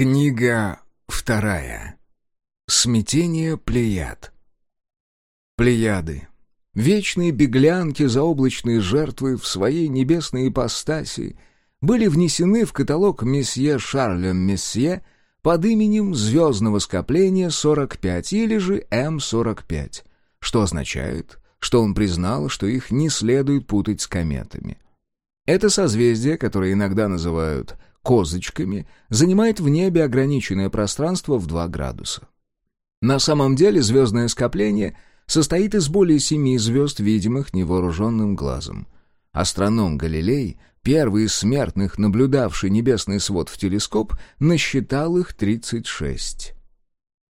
Книга вторая. Смятение Плеяд. Плеяды. Вечные беглянки, заоблачные жертвы в своей небесной ипостаси были внесены в каталог месье Шарля Месье под именем звездного скопления 45 или же М45, что означает, что он признал, что их не следует путать с кометами. Это созвездие, которое иногда называют козочками, занимает в небе ограниченное пространство в 2 градуса. На самом деле звездное скопление состоит из более семи звезд, видимых невооруженным глазом. Астроном Галилей, первый из смертных, наблюдавший небесный свод в телескоп, насчитал их 36.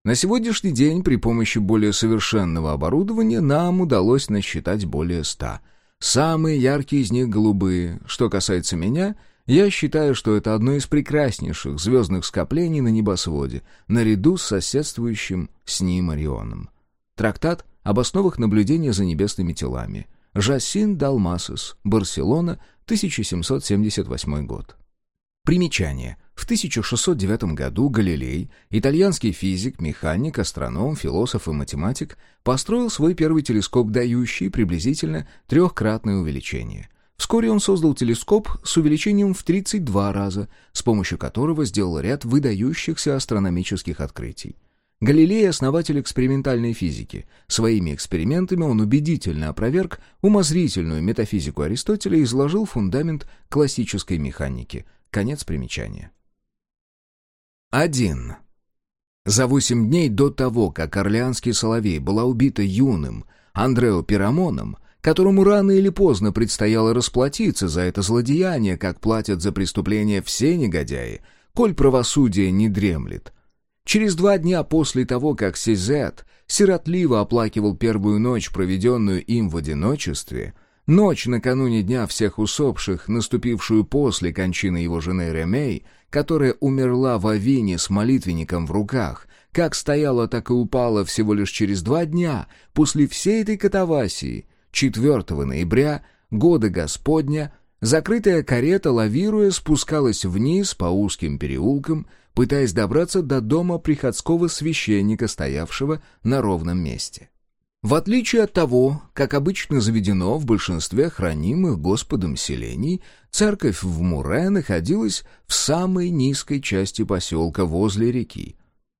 На сегодняшний день при помощи более совершенного оборудования нам удалось насчитать более ста. Самые яркие из них голубые. Что касается меня — я считаю, что это одно из прекраснейших звездных скоплений на небосводе, наряду с соседствующим с ним Орионом. Трактат об основах наблюдения за небесными телами. Жасин Далмасос, Барселона, 1778 год. Примечание. В 1609 году Галилей, итальянский физик, механик, астроном, философ и математик, построил свой первый телескоп, дающий приблизительно трехкратное увеличение – Вскоре он создал телескоп с увеличением в 32 раза, с помощью которого сделал ряд выдающихся астрономических открытий. Галилей — основатель экспериментальной физики. Своими экспериментами он убедительно опроверг умозрительную метафизику Аристотеля и изложил фундамент классической механики. Конец примечания. 1. За восемь дней до того, как Орлеанский Соловей была убита юным Андрео Пирамоном, которому рано или поздно предстояло расплатиться за это злодеяние, как платят за преступления все негодяи, коль правосудие не дремлет. Через два дня после того, как Сизет сиротливо оплакивал первую ночь, проведенную им в одиночестве, ночь накануне Дня всех усопших, наступившую после кончины его жены Ремей, которая умерла в Авине с молитвенником в руках, как стояла, так и упала всего лишь через два дня после всей этой катавасии — 4 ноября года Господня закрытая карета, лавируя, спускалась вниз по узким переулкам, пытаясь добраться до дома приходского священника, стоявшего на ровном месте. В отличие от того, как обычно заведено в большинстве хранимых Господом селений, церковь в Муре находилась в самой низкой части поселка возле реки.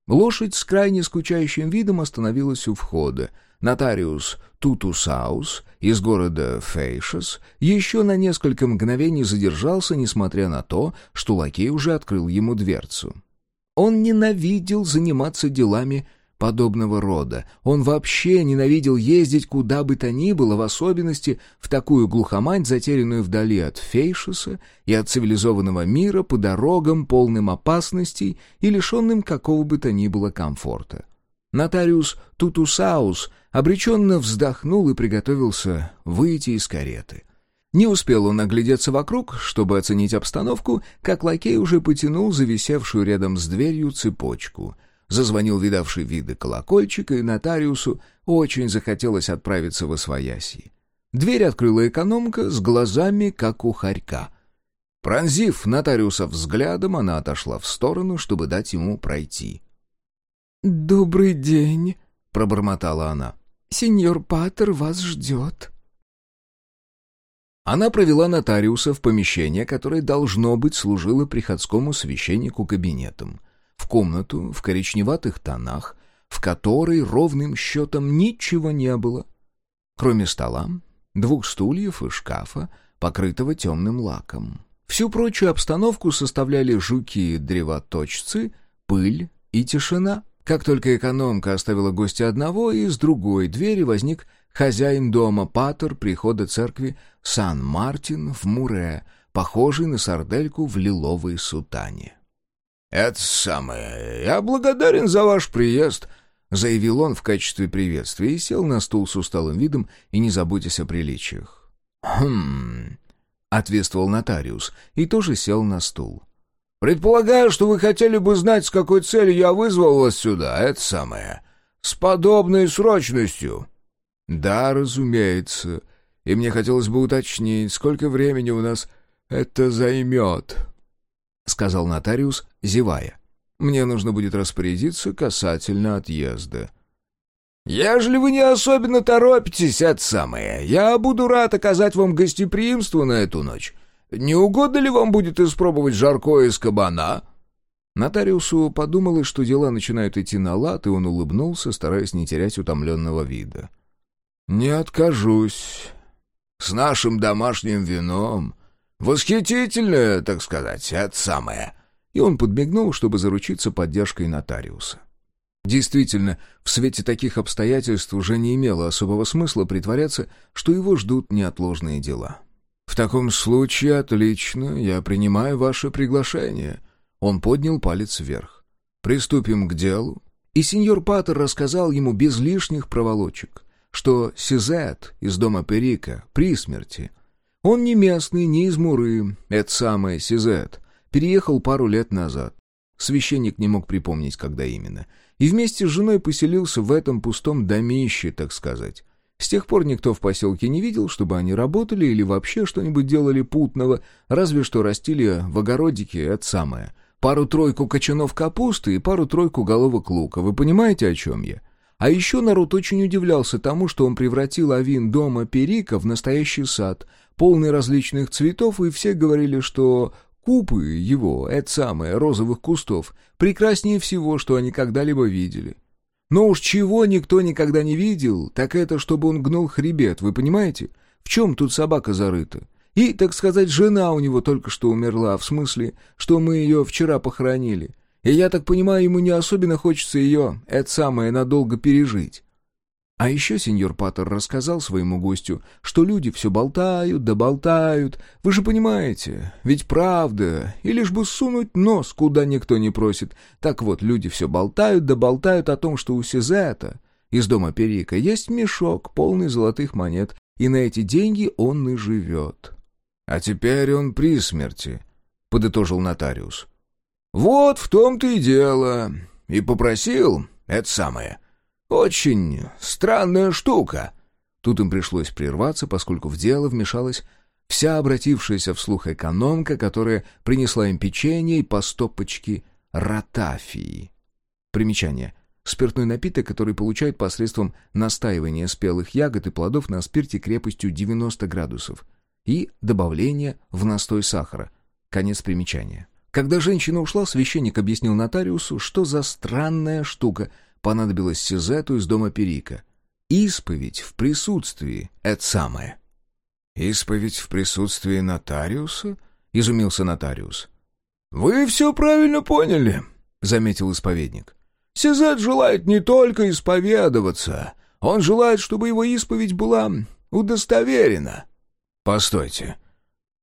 Лошадь с крайне скучающим видом остановилась у входа — Нотариус Тутусаус из города Фейшес еще на несколько мгновений задержался, несмотря на то, что лакей уже открыл ему дверцу. Он ненавидел заниматься делами подобного рода. Он вообще ненавидел ездить куда бы то ни было, в особенности в такую глухомань, затерянную вдали от Фейшеса и от цивилизованного мира по дорогам, полным опасностей и лишенным какого бы то ни было комфорта. Нотариус Тутусаус обреченно вздохнул и приготовился выйти из кареты. Не успел он оглядеться вокруг, чтобы оценить обстановку, как лакей уже потянул зависевшую рядом с дверью цепочку. Зазвонил видавший виды колокольчик, и нотариусу очень захотелось отправиться в Освояси. Дверь открыла экономка с глазами, как у хорька. Пронзив нотариуса взглядом, она отошла в сторону, чтобы дать ему пройти. «Добрый день», — пробормотала она. «Сеньор Паттер вас ждет». Она провела нотариуса в помещение, которое, должно быть, служило приходскому священнику кабинетом. В комнату в коричневатых тонах, в которой ровным счетом ничего не было, кроме стола, двух стульев и шкафа, покрытого темным лаком. Всю прочую обстановку составляли жуки-древоточцы, пыль и тишина. Как только экономка оставила гостя одного, из другой двери возник хозяин дома, патер прихода церкви Сан-Мартин в Муре, похожий на сардельку в лиловой сутане. «Это самое... Я благодарен за ваш приезд», — заявил он в качестве приветствия и сел на стул с усталым видом и не заботясь о приличиях. «Хм...» — ответствовал нотариус и тоже сел на стул. Предполагаю, что вы хотели бы знать, с какой целью я вызвал вас сюда, это самое. С подобной срочностью». «Да, разумеется. И мне хотелось бы уточнить, сколько времени у нас это займет», — сказал нотариус, зевая. Мне нужно будет распорядиться касательно отъезда». «Ежели вы не особенно торопитесь, это самое, я буду рад оказать вам гостеприимство на эту ночь. Не угодно ли вам будет испробовать жаркое из кабана?» Нотариусу подумалось, что дела начинают идти на лад, и он улыбнулся, стараясь не терять утомленного вида. «Не откажусь. С нашим домашним вином. Восхитительное, так сказать, это самое». И он подмигнул, чтобы заручиться поддержкой нотариуса. Действительно, в свете таких обстоятельств уже не имело особого смысла притворяться, что его ждут неотложные дела. «В таком случае отлично, я принимаю ваше приглашение». Он поднял палец вверх. «Приступим к делу». И сеньор Паттер рассказал ему без лишних проволочек, что Сизет из дома Перика при смерти. Он не местный, не из Муры, это самое Сизет, переехал пару лет назад. Священник не мог припомнить, когда именно — и вместе с женой поселился в этом пустом домище, так сказать. С тех пор никто в поселке не видел, чтобы они работали или вообще что-нибудь делали путного, разве что растили в огородике это самое. Пару-тройку кочанов капусты и пару-тройку головок лука. Вы понимаете, о чем я? А еще народ очень удивлялся тому, что он превратил авин дома Перика в настоящий сад, полный различных цветов, и все говорили, что Купы его, это самое, розовых кустов, прекраснее всего, что они когда-либо видели. Но уж чего никто никогда не видел, так это, чтобы он гнул хребет, вы понимаете? В чем тут собака зарыта? И, так сказать, жена у него только что умерла, в смысле, что мы ее вчера похоронили. И я так понимаю, ему не особенно хочется ее, это самое, надолго пережить. А еще сеньор Паттер рассказал своему гостю, что люди все болтают да болтают. Вы же понимаете, ведь правда, и лишь бы сунуть нос, куда никто не просит. Так вот, люди все болтают да болтают о том, что у Сизета из дома Перика есть мешок, полный золотых монет, и на эти деньги он и живет. — А теперь он при смерти, — подытожил нотариус. — Вот в том-то и дело. И попросил, это самое — «Очень странная штука». Тут им пришлось прерваться, поскольку в дело вмешалась вся обратившаяся вслух экономка, которая принесла им печенье и по стопочке ротафии. Примечание. Спиртной напиток, который получают посредством настаивания спелых ягод и плодов на спирте крепостью 90 градусов и добавления в настой сахара. Конец примечания. Когда женщина ушла, священник объяснил нотариусу, что за странная штука — понадобилось Сюзету из дома Перика. Исповедь в присутствии — это самое. «Исповедь в присутствии нотариуса?» — изумился нотариус. «Вы все правильно поняли», — заметил исповедник. «Сизет желает не только исповедоваться, он желает, чтобы его исповедь была удостоверена». «Постойте,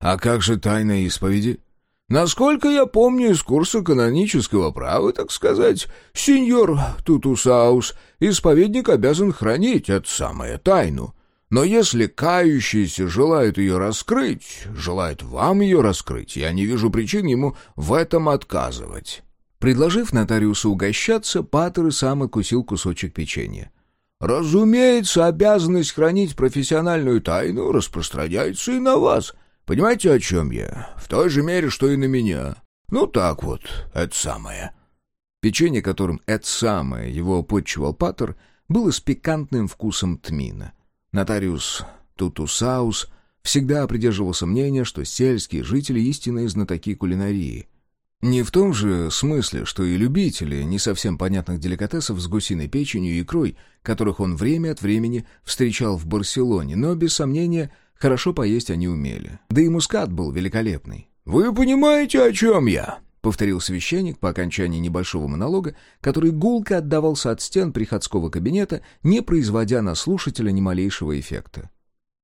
а как же тайна исповеди?» Насколько я помню из курса канонического права, так сказать, сеньор Тутусаус, исповедник обязан хранить эту самую тайну. Но если кающийся желает ее раскрыть, желает вам ее раскрыть, я не вижу причин ему в этом отказывать». Предложив нотариусу угощаться, Паттер и сам окусил кусочек печенья. «Разумеется, обязанность хранить профессиональную тайну распространяется и на вас», Понимаете, о чем я? В той же мере, что и на меня. Ну так вот, это самое». Печенье, которым это самое его подчевал Паттер, было с пикантным вкусом тмина. Нотариус Тутусаус всегда придерживался мнения, что сельские жители истинные знатоки кулинарии. Не в том же смысле, что и любители не совсем понятных деликатесов с гусиной печенью и икрой, которых он время от времени встречал в Барселоне, но, без сомнения, Хорошо поесть они умели. Да и мускат был великолепный. «Вы понимаете, о чем я?» — повторил священник по окончании небольшого монолога, который гулко отдавался от стен приходского кабинета, не производя на слушателя ни малейшего эффекта.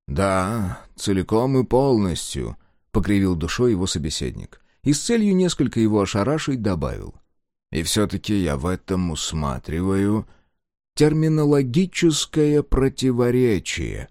«Да, целиком и полностью», — покривил душой его собеседник. И с целью несколько его ошарашить добавил. «И все-таки я в этом усматриваю терминологическое противоречие».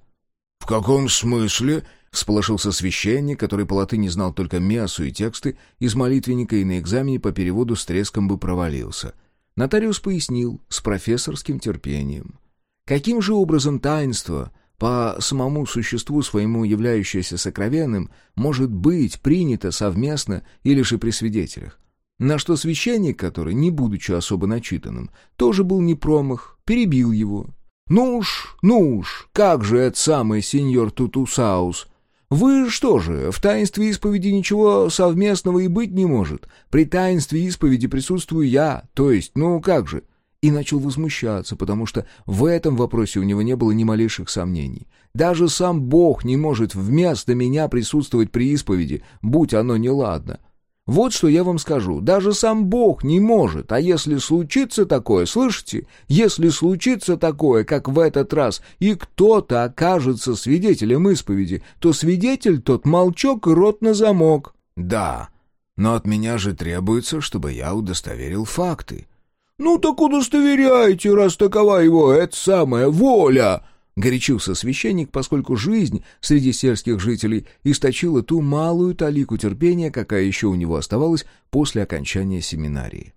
«В каком смысле?» — сполошился священник, который по латыни знал только мясу и тексты, из молитвенника и на экзамене по переводу с треском бы провалился. Нотариус пояснил с профессорским терпением. Каким же образом таинство, по самому существу своему являющееся сокровенным, может быть принято совместно или же при свидетелях? На что священник, который, не будучи особо начитанным, тоже был не промах, перебил его. «Ну уж, ну уж, как же это самый сеньор Тутусаус? Вы что же, в таинстве исповеди ничего совместного и быть не может? При таинстве исповеди присутствую я, то есть, ну как же?» И начал возмущаться, потому что в этом вопросе у него не было ни малейших сомнений. Даже сам Бог не может вместо меня присутствовать при исповеди, будь оно неладно. Вот что я вам скажу, даже сам Бог не может, а если случится такое, слышите, если случится такое, как в этот раз, и кто-то окажется свидетелем исповеди, то свидетель тот молчок и рот на замок. Да, но от меня же требуется, чтобы я удостоверил факты. Ну так удостоверяйте, раз такова его, это самая воля, Горячился священник, поскольку жизнь среди сельских жителей источила ту малую талику терпения, какая еще у него оставалась после окончания семинарии.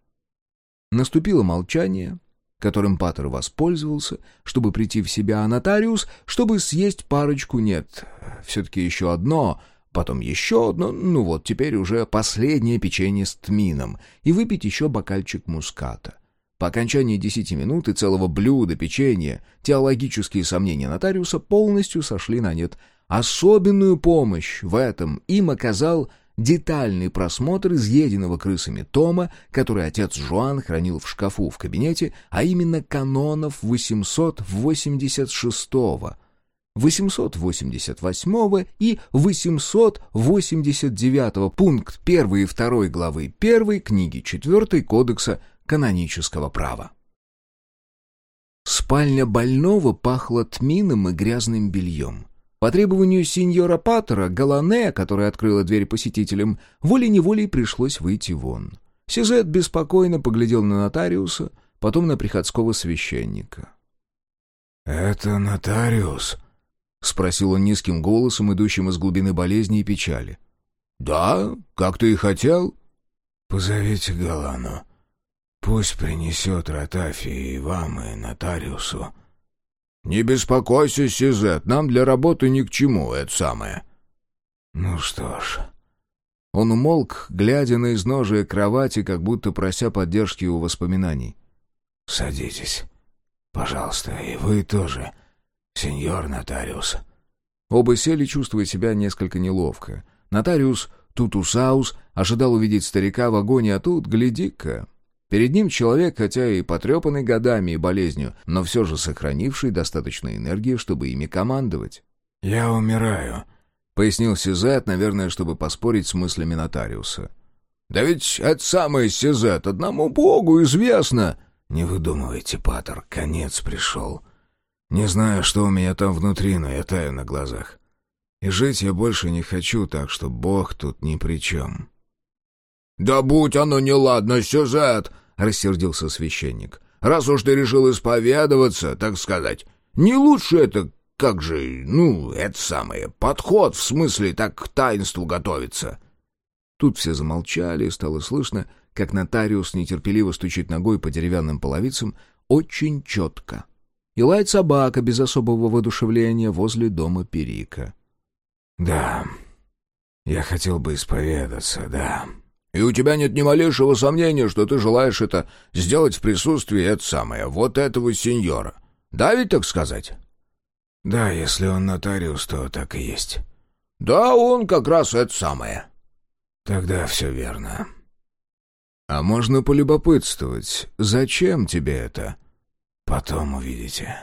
Наступило молчание, которым Паттер воспользовался, чтобы прийти в себя, а нотариус, чтобы съесть парочку, нет, все-таки еще одно, потом еще одно, ну вот теперь уже последнее печенье с тмином, и выпить еще бокальчик муската. По окончании десяти минут и целого блюда печенья теологические сомнения нотариуса полностью сошли на нет. Особенную помощь в этом им оказал детальный просмотр изъеденного крысами тома, который отец Жуан хранил в шкафу в кабинете, а именно канонов 886-го, 888 и 889 пункт 1 и 2 главы 1 книги 4 Кодекса канонического права. Спальня больного пахла тмином и грязным бельем. По требованию сеньора Паттера, Галане, которая открыла дверь посетителям, волей-неволей пришлось выйти вон. Сизет беспокойно поглядел на нотариуса, потом на приходского священника. «Это нотариус?» — спросил он низким голосом, идущим из глубины болезни и печали. «Да, как ты и хотел». «Позовите Галану. Пусть принесет Ротафи и вам, и нотариусу». «Не беспокойся, Сизет, нам для работы ни к чему, это самое». «Ну что ж...» Он умолк, глядя на изножие кровати, как будто прося поддержки у воспоминаний. «Садитесь. Пожалуйста, и вы тоже, сеньор нотариус». Оба сели, чувствуя себя несколько неловко. Нотариус Тутусаус ожидал увидеть старика в вагоне, а тут, гляди-ка, Перед ним человек, хотя и потрепанный годами и болезнью, но все же сохранивший достаточно энергии, чтобы ими командовать. «Я умираю», — пояснил Сизет, наверное, чтобы поспорить с мыслями нотариуса. «Да ведь это самое Сизет, одному богу известно!» «Не выдумывайте, Паттер, конец пришел. Не знаю, что у меня там внутри, но я таю на глазах. И жить я больше не хочу, так что бог тут ни при чем». «Да будь оно неладно, Сюзет!» — рассердился священник. «Раз уж ты решил исповедоваться, так сказать, не лучше это, как же, ну, это самое, подход, в смысле, так к таинству готовиться». Тут все замолчали, стало слышно, как нотариус нетерпеливо стучит ногой по деревянным половицам очень четко. И лает собака без особого воодушевления возле дома Перика. «Да, я хотел бы исповедаться, да», и у тебя нет ни малейшего сомнения, что ты желаешь это сделать в присутствии это самое, вот этого сеньора. Да ведь так сказать?» «Да, если он нотариус, то так и есть». «Да, он как раз это самое». «Тогда все верно». «А можно полюбопытствовать, зачем тебе это?» «Потом увидите.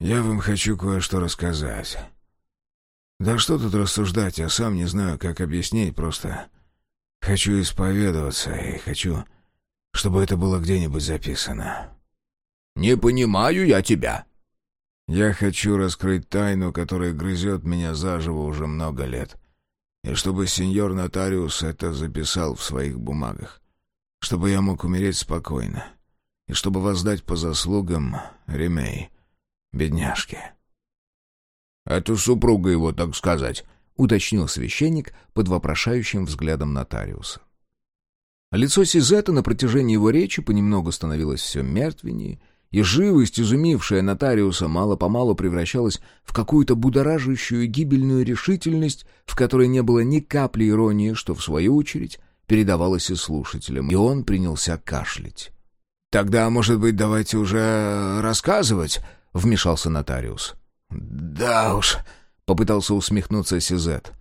Я вам хочу кое-что рассказать». «Да что тут рассуждать, я сам не знаю, как объяснить, просто Хочу исповедоваться и хочу, чтобы это было где-нибудь записано. Не понимаю я тебя. Я хочу раскрыть тайну, которая грызет меня заживо уже много лет. И чтобы сеньор нотариус это записал в своих бумагах. Чтобы я мог умереть спокойно. И чтобы воздать по заслугам Ремей, бедняжке. Это супруга его, так сказать, — уточнил священник под вопрошающим взглядом нотариуса. Лицо Сизета на протяжении его речи понемногу становилось все мертвеннее, и живость, изумившая нотариуса, мало-помалу превращалась в какую-то будоражащую гибельную решительность, в которой не было ни капли иронии, что, в свою очередь, передавалось и слушателям, и он принялся кашлять. «Тогда, может быть, давайте уже рассказывать?» — вмешался нотариус. «Да уж», — попытался усмехнуться Сизет.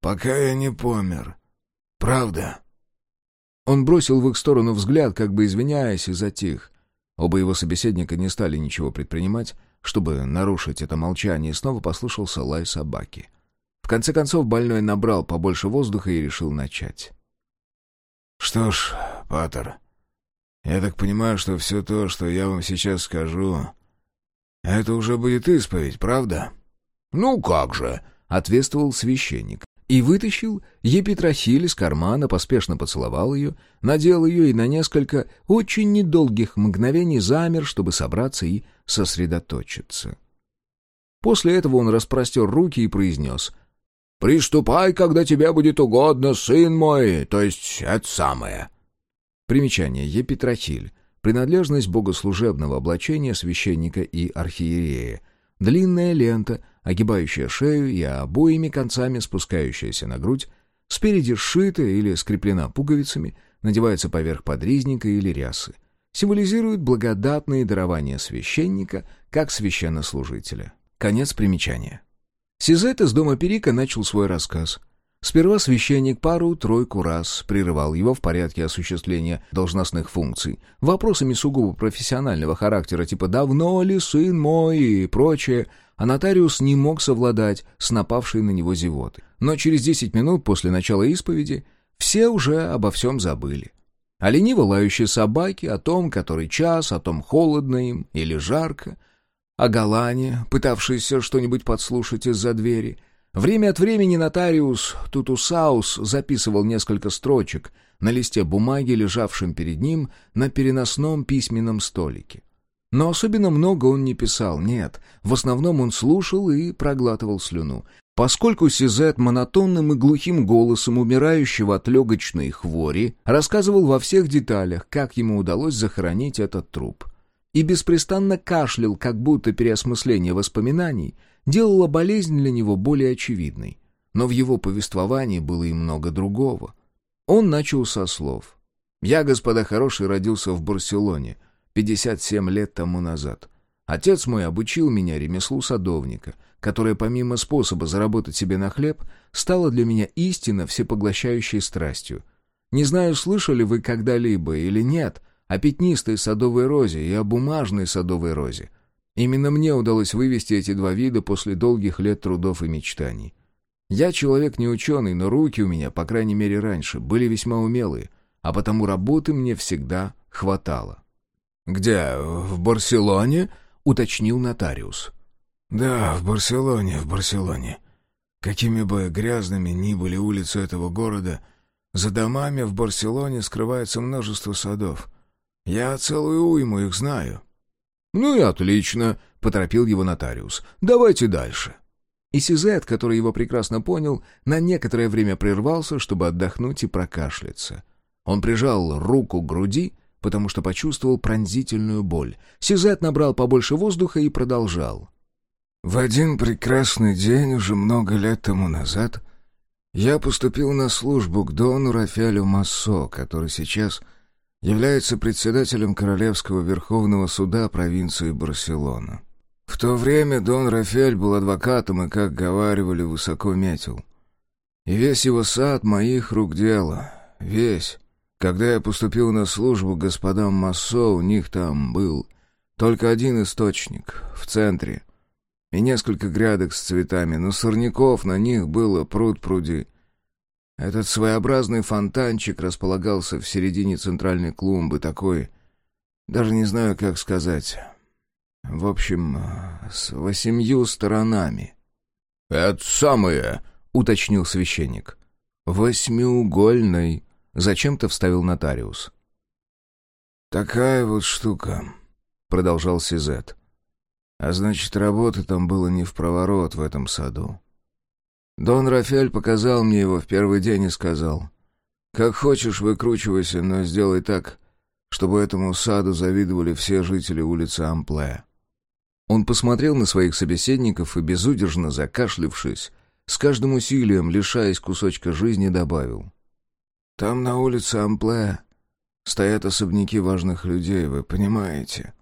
«Пока я не помер. Правда?» Он бросил в их сторону взгляд, как бы извиняясь, и затих. Оба его собеседника не стали ничего предпринимать, чтобы нарушить это молчание, и снова послышался лай собаки. В конце концов больной набрал побольше воздуха и решил начать. «Что ж, Паттер, я так понимаю, что все то, что я вам сейчас скажу, это уже будет исповедь, правда?» «Ну как же», — ответствовал священник и вытащил епитрахиль из кармана, поспешно поцеловал ее, надел ее и на несколько очень недолгих мгновений замер, чтобы собраться и сосредоточиться. После этого он распростер руки и произнес «Приступай, когда тебе будет угодно, сын мой, то есть это самое». Примечание Епитрахиль. Принадлежность богослужебного облачения священника и архиерея. Длинная лента, огибающая шею и обоими концами спускающаяся на грудь, спереди сшита или скреплена пуговицами, надевается поверх подризника или рясы. Символизирует благодатные дарования священника как священнослужителя. Конец примечания. Сизет из дома Перика начал свой рассказ. Сперва священник пару-тройку раз прерывал его в порядке осуществления должностных функций, вопросами сугубо профессионального характера, типа «давно ли сын мой» и прочее, а нотариус не мог совладать с напавшей на него зевоты. Но через десять минут после начала исповеди все уже обо всем забыли. О лениво лающей собаке, о том, который час, о том, холодно им или жарко — о Галане, пытавшейся что-нибудь подслушать из-за двери. Время от времени нотариус Тутусаус записывал несколько строчек на листе бумаги, лежавшем перед ним на переносном письменном столике. Но особенно много он не писал, нет. В основном он слушал и проглатывал слюну. Поскольку Сизет монотонным и глухим голосом умирающего от легочной хвори рассказывал во всех деталях, как ему удалось захоронить этот труп и беспрестанно кашлял, как будто переосмысление воспоминаний делало болезнь для него более очевидной. Но в его повествовании было и много другого. Он начал со слов. «Я, господа хороший, родился в Барселоне 57 лет тому назад. Отец мой обучил меня ремеслу садовника, которое помимо способа заработать себе на хлеб, стало для меня истинно всепоглощающей страстью. Не знаю, слышали вы когда-либо или нет, о пятнистой садовой розе и о бумажной садовой розе. Именно мне удалось вывести эти два вида после долгих лет трудов и мечтаний. Я человек не ученый, но руки у меня, по крайней мере раньше, были весьма умелые, а потому работы мне всегда хватало. «Где? В Барселоне?» — уточнил нотариус. «Да, в Барселоне, в Барселоне. Какими бы грязными ни были улицы этого города, за домами в Барселоне скрывается множество садов. Я целую уйму их знаю». «Ну и отлично», — поторопил его нотариус. «Давайте дальше». И Сизет, который его прекрасно понял, на некоторое время прервался, чтобы отдохнуть и прокашляться. Он прижал руку к груди, потому что почувствовал пронзительную боль. Сизет набрал побольше воздуха и продолжал. «В один прекрасный день, уже много лет тому назад, я поступил на службу к Дону Рафелю Массо, который сейчас является председателем Королевского Верховного Суда провинции Барселона. В то время Дон Рафель был адвокатом и, как говаривали, высоко метил. И весь его сад моих рук дело. Весь. Когда я поступил на службу господам Массо, у них там был только один источник, в центре, и несколько грядок с цветами, но сорняков на них было пруд-пруди — этот своеобразный фонтанчик располагался в середине центральной клумбы, такой... Даже не знаю, как сказать. В общем, с восемью сторонами. «Это самое», — уточнил священник. «Восьмиугольный», — зачем-то вставил нотариус. «Такая вот штука», — продолжал Сизет. «А значит, работы там было не в проворот в этом саду. Дон Рафель показал мне его в первый день и сказал, «Как хочешь, выкручивайся, но сделай так, чтобы этому саду завидовали все жители улицы Ампле». Он посмотрел на своих собеседников и, безудержно закашлившись, с каждым усилием, лишаясь кусочка жизни, добавил. Там на улице Ампле стоят особняки важных людей, вы понимаете?»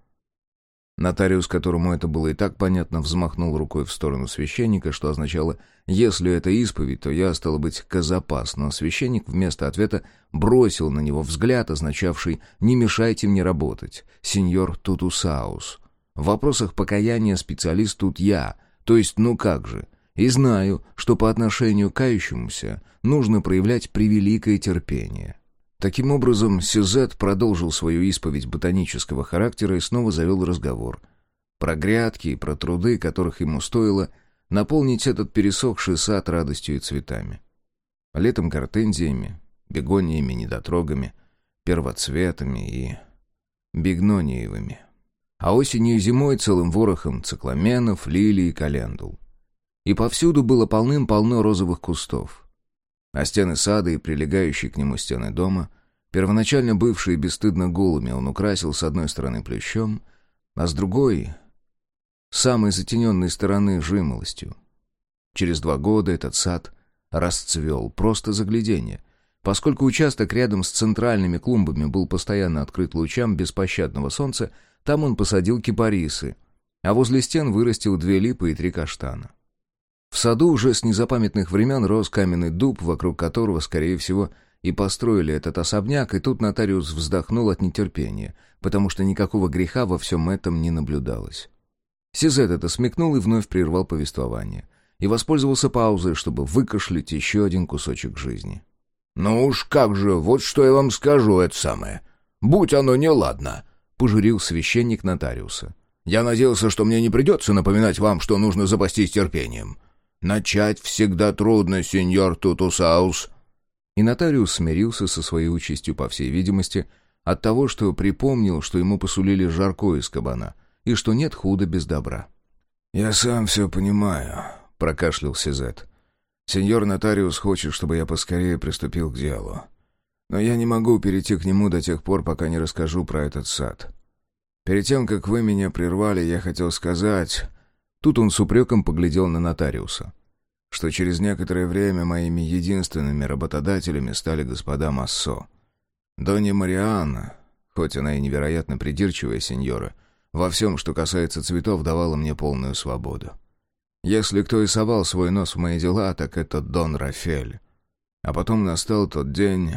Нотариус, которому это было и так понятно, взмахнул рукой в сторону священника, что означало «если это исповедь, то я, стало быть, казапас», но священник вместо ответа бросил на него взгляд, означавший «не мешайте мне работать, сеньор Тутусаус». В вопросах покаяния специалист тут я, то есть ну как же, и знаю, что по отношению к кающемуся нужно проявлять превеликое терпение. Таким образом, Сюзет продолжил свою исповедь ботанического характера и снова завел разговор. Про грядки и про труды, которых ему стоило наполнить этот пересохший сад радостью и цветами. Летом гортензиями, бегониями, недотрогами, первоцветами и бигнониевыми. А осенью и зимой целым ворохом цикламенов, лилий и календул. И повсюду было полным-полно розовых кустов — а стены сада и прилегающие к нему стены дома, первоначально бывшие бесстыдно голыми, он украсил с одной стороны плющом, а с другой — самой затененной стороны жимолостью. Через два года этот сад расцвел, просто загляденье, Поскольку участок рядом с центральными клумбами был постоянно открыт лучам беспощадного солнца, там он посадил кипарисы, а возле стен вырастил две липы и три каштана. В саду уже с незапамятных времен рос каменный дуб, вокруг которого, скорее всего, и построили этот особняк, и тут нотариус вздохнул от нетерпения, потому что никакого греха во всем этом не наблюдалось. Сизет это смекнул и вновь прервал повествование, и воспользовался паузой, чтобы выкашлять еще один кусочек жизни. «Ну уж как же, вот что я вам скажу, это самое. Будь оно неладно», — пожурил священник нотариуса. «Я надеялся, что мне не придется напоминать вам, что нужно запастись терпением. Начать всегда трудно, сеньор Тутусаус». И нотариус смирился со своей участью, по всей видимости, от того, что припомнил, что ему посулили жарко из кабана, и что нет худа без добра. «Я сам все понимаю», — прокашлялся Зет. «Сеньор нотариус хочет, чтобы я поскорее приступил к делу. Но я не могу перейти к нему до тех пор, пока не расскажу про этот сад. Перед тем, как вы меня прервали, я хотел сказать, Тут он с упреком поглядел на нотариуса. Что через некоторое время моими единственными работодателями стали господа Массо. Донья Марианна, хоть она и невероятно придирчивая сеньора, во всем, что касается цветов, давала мне полную свободу. Если кто и совал свой нос в мои дела, так это Дон Рафель. А потом настал тот день,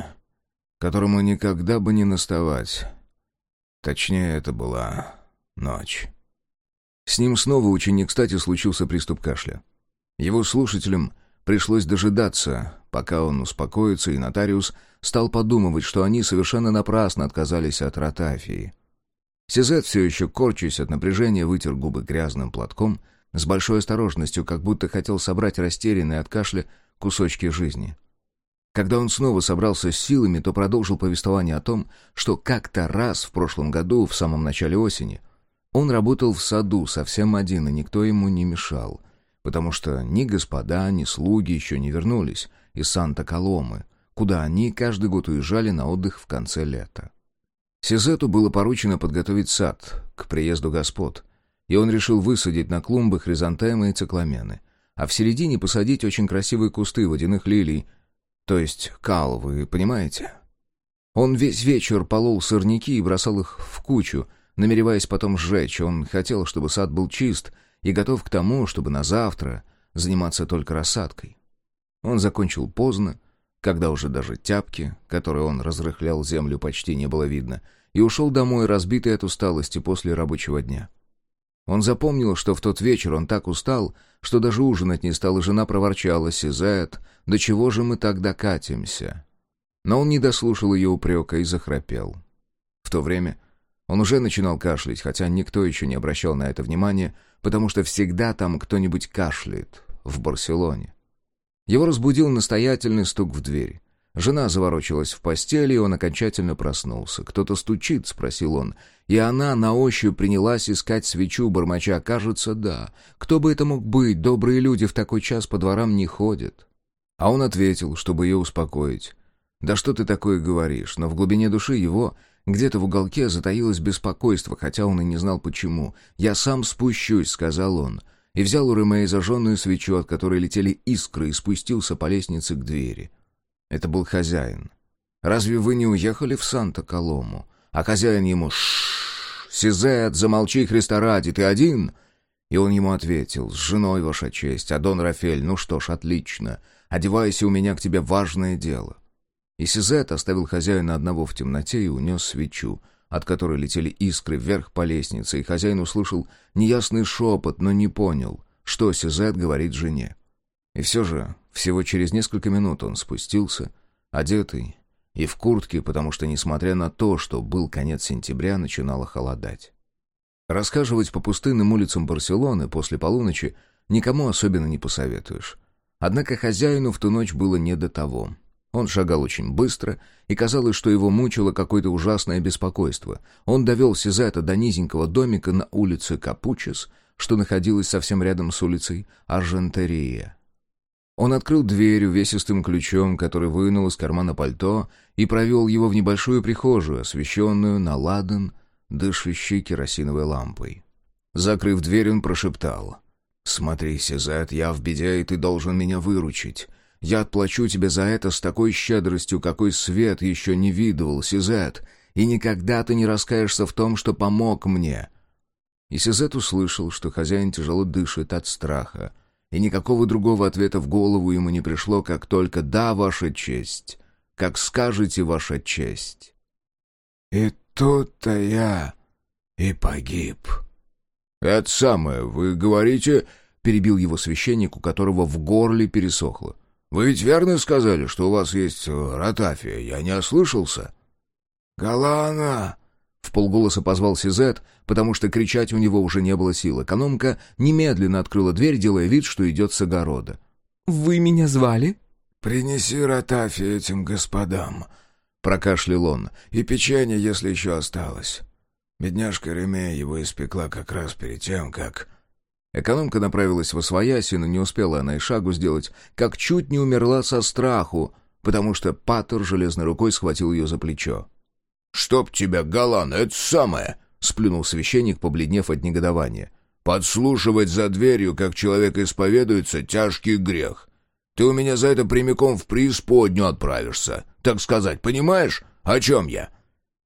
которому никогда бы не наставать. Точнее, это была ночь. С ним снова очень не кстати случился приступ кашля. Его слушателям пришлось дожидаться, пока он успокоится, и нотариус стал подумывать, что они совершенно напрасно отказались от ротафии. Сизет, все еще корчась от напряжения, вытер губы грязным платком, с большой осторожностью, как будто хотел собрать растерянные от кашля кусочки жизни. Когда он снова собрался с силами, то продолжил повествование о том, что как-то раз в прошлом году, в самом начале осени, он работал в саду совсем один, и никто ему не мешал, потому что ни господа, ни слуги еще не вернулись из Санта-Коломы, куда они каждый год уезжали на отдых в конце лета. Сизету было поручено подготовить сад к приезду господ, и он решил высадить на клумбы хризантемы и цикламены, а в середине посадить очень красивые кусты водяных лилий, то есть кал, вы понимаете? Он весь вечер полол сорняки и бросал их в кучу — намереваясь потом сжечь. Он хотел, чтобы сад был чист и готов к тому, чтобы на завтра заниматься только рассадкой. Он закончил поздно, когда уже даже тяпки, которые он разрыхлял землю, почти не было видно, и ушел домой, разбитый от усталости после рабочего дня. Он запомнил, что в тот вечер он так устал, что даже ужинать не стал, и жена проворчала, «Сизет, до чего же мы так докатимся?» Но он не дослушал ее упрека и захрапел. В то время он уже начинал кашлять, хотя никто еще не обращал на это внимания, потому что всегда там кто-нибудь кашляет, в Барселоне. Его разбудил настоятельный стук в дверь. Жена заворочилась в постели, и он окончательно проснулся. «Кто-то стучит?» — спросил он. И она на ощупь принялась искать свечу, бормоча. «Кажется, да. Кто бы это мог быть? Добрые люди в такой час по дворам не ходят». А он ответил, чтобы ее успокоить. «Да что ты такое говоришь?» Но в глубине души его где-то в уголке затаилось беспокойство, хотя он и не знал почему. «Я сам спущусь», — сказал он, и взял у Ремея зажженную свечу, от которой летели искры, и спустился по лестнице к двери. Это был хозяин. Разве вы не уехали в Санта-Колому? А хозяин ему «Шшш! Сизет, замолчи, Христа ради, ты один?» И он ему ответил «С женой, ваша честь, а Дон Рафель, ну что ж, отлично. Одевайся, у меня к тебе важное дело». И Сизет оставил хозяина одного в темноте и унес свечу, от которой летели искры вверх по лестнице, и хозяин услышал неясный шепот, но не понял, что Сизет говорит жене. И все же, всего через несколько минут он спустился, одетый и в куртке, потому что, несмотря на то, что был конец сентября, начинало холодать. Рассказывать по пустынным улицам Барселоны после полуночи никому особенно не посоветуешь. Однако хозяину в ту ночь было не до того. Он шагал очень быстро, и казалось, что его мучило какое-то ужасное беспокойство. Он довел Сизета до низенького домика на улице Капучес, что находилась совсем рядом с улицей Аржентерия. Он открыл дверь увесистым ключом, который вынул из кармана пальто, и провел его в небольшую прихожую, освещенную на ладан, дышащей керосиновой лампой. Закрыв дверь, он прошептал. «Смотри, Сезет, я в беде, и ты должен меня выручить. Я отплачу тебе за это с такой щедростью, какой свет еще не видывал, Сезет, и никогда ты не раскаешься в том, что помог мне». И Сезет услышал, что хозяин тяжело дышит от страха, и никакого другого ответа в голову ему не пришло, как только «да, ваша честь», как скажете ваша честь. «И тут-то я и погиб». «Это самое, вы говорите...» — перебил его священник, у которого в горле пересохло. «Вы ведь верно сказали, что у вас есть ротафия? Я не ослышался?» «Галана!» — в полголоса позвал Сизет, потому что кричать у него уже не было сил. Экономка немедленно открыла дверь, делая вид, что идет с огорода. «Вы меня звали?» «Принеси ротафи этим господам», — прокашлял он, — «и печенье, если еще осталось. Бедняжка Реме его испекла как раз перед тем, как...» Экономка направилась во свояси, но не успела она и шагу сделать, как чуть не умерла со страху, потому что Паттер железной рукой схватил ее за плечо. «Чтоб тебя, Галан, это самое!» — сплюнул священник, побледнев от негодования. «Подслушивать за дверью, как человек исповедуется, тяжкий грех. Ты у меня за это прямиком в преисподнюю отправишься, так сказать, понимаешь, о чем я?»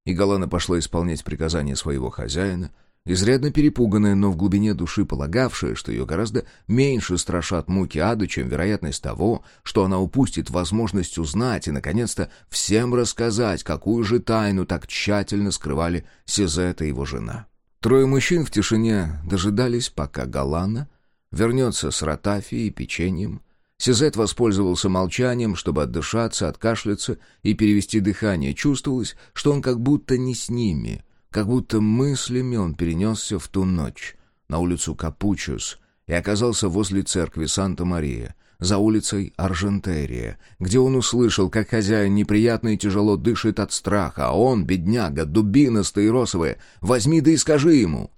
И Галана пошла исполнять приказания своего хозяина — изрядно перепуганная, но в глубине души полагавшая, что ее гораздо меньше страшат муки ада, чем вероятность того, что она упустит возможность узнать и, наконец-то, всем рассказать, какую же тайну так тщательно скрывали Сезет и его жена. Трое мужчин в тишине дожидались, пока Галана вернется с ротафией и печеньем. Сезет воспользовался молчанием, чтобы отдышаться, откашляться и перевести дыхание. Чувствовалось, что он как будто не с ними — как будто мыслями он перенесся в ту ночь на улицу Капучус и оказался возле церкви Санта-Мария, за улицей Аржентерия, где он услышал, как хозяин неприятно и тяжело дышит от страха, а он, бедняга, дубина стаиросовая, возьми да и скажи ему.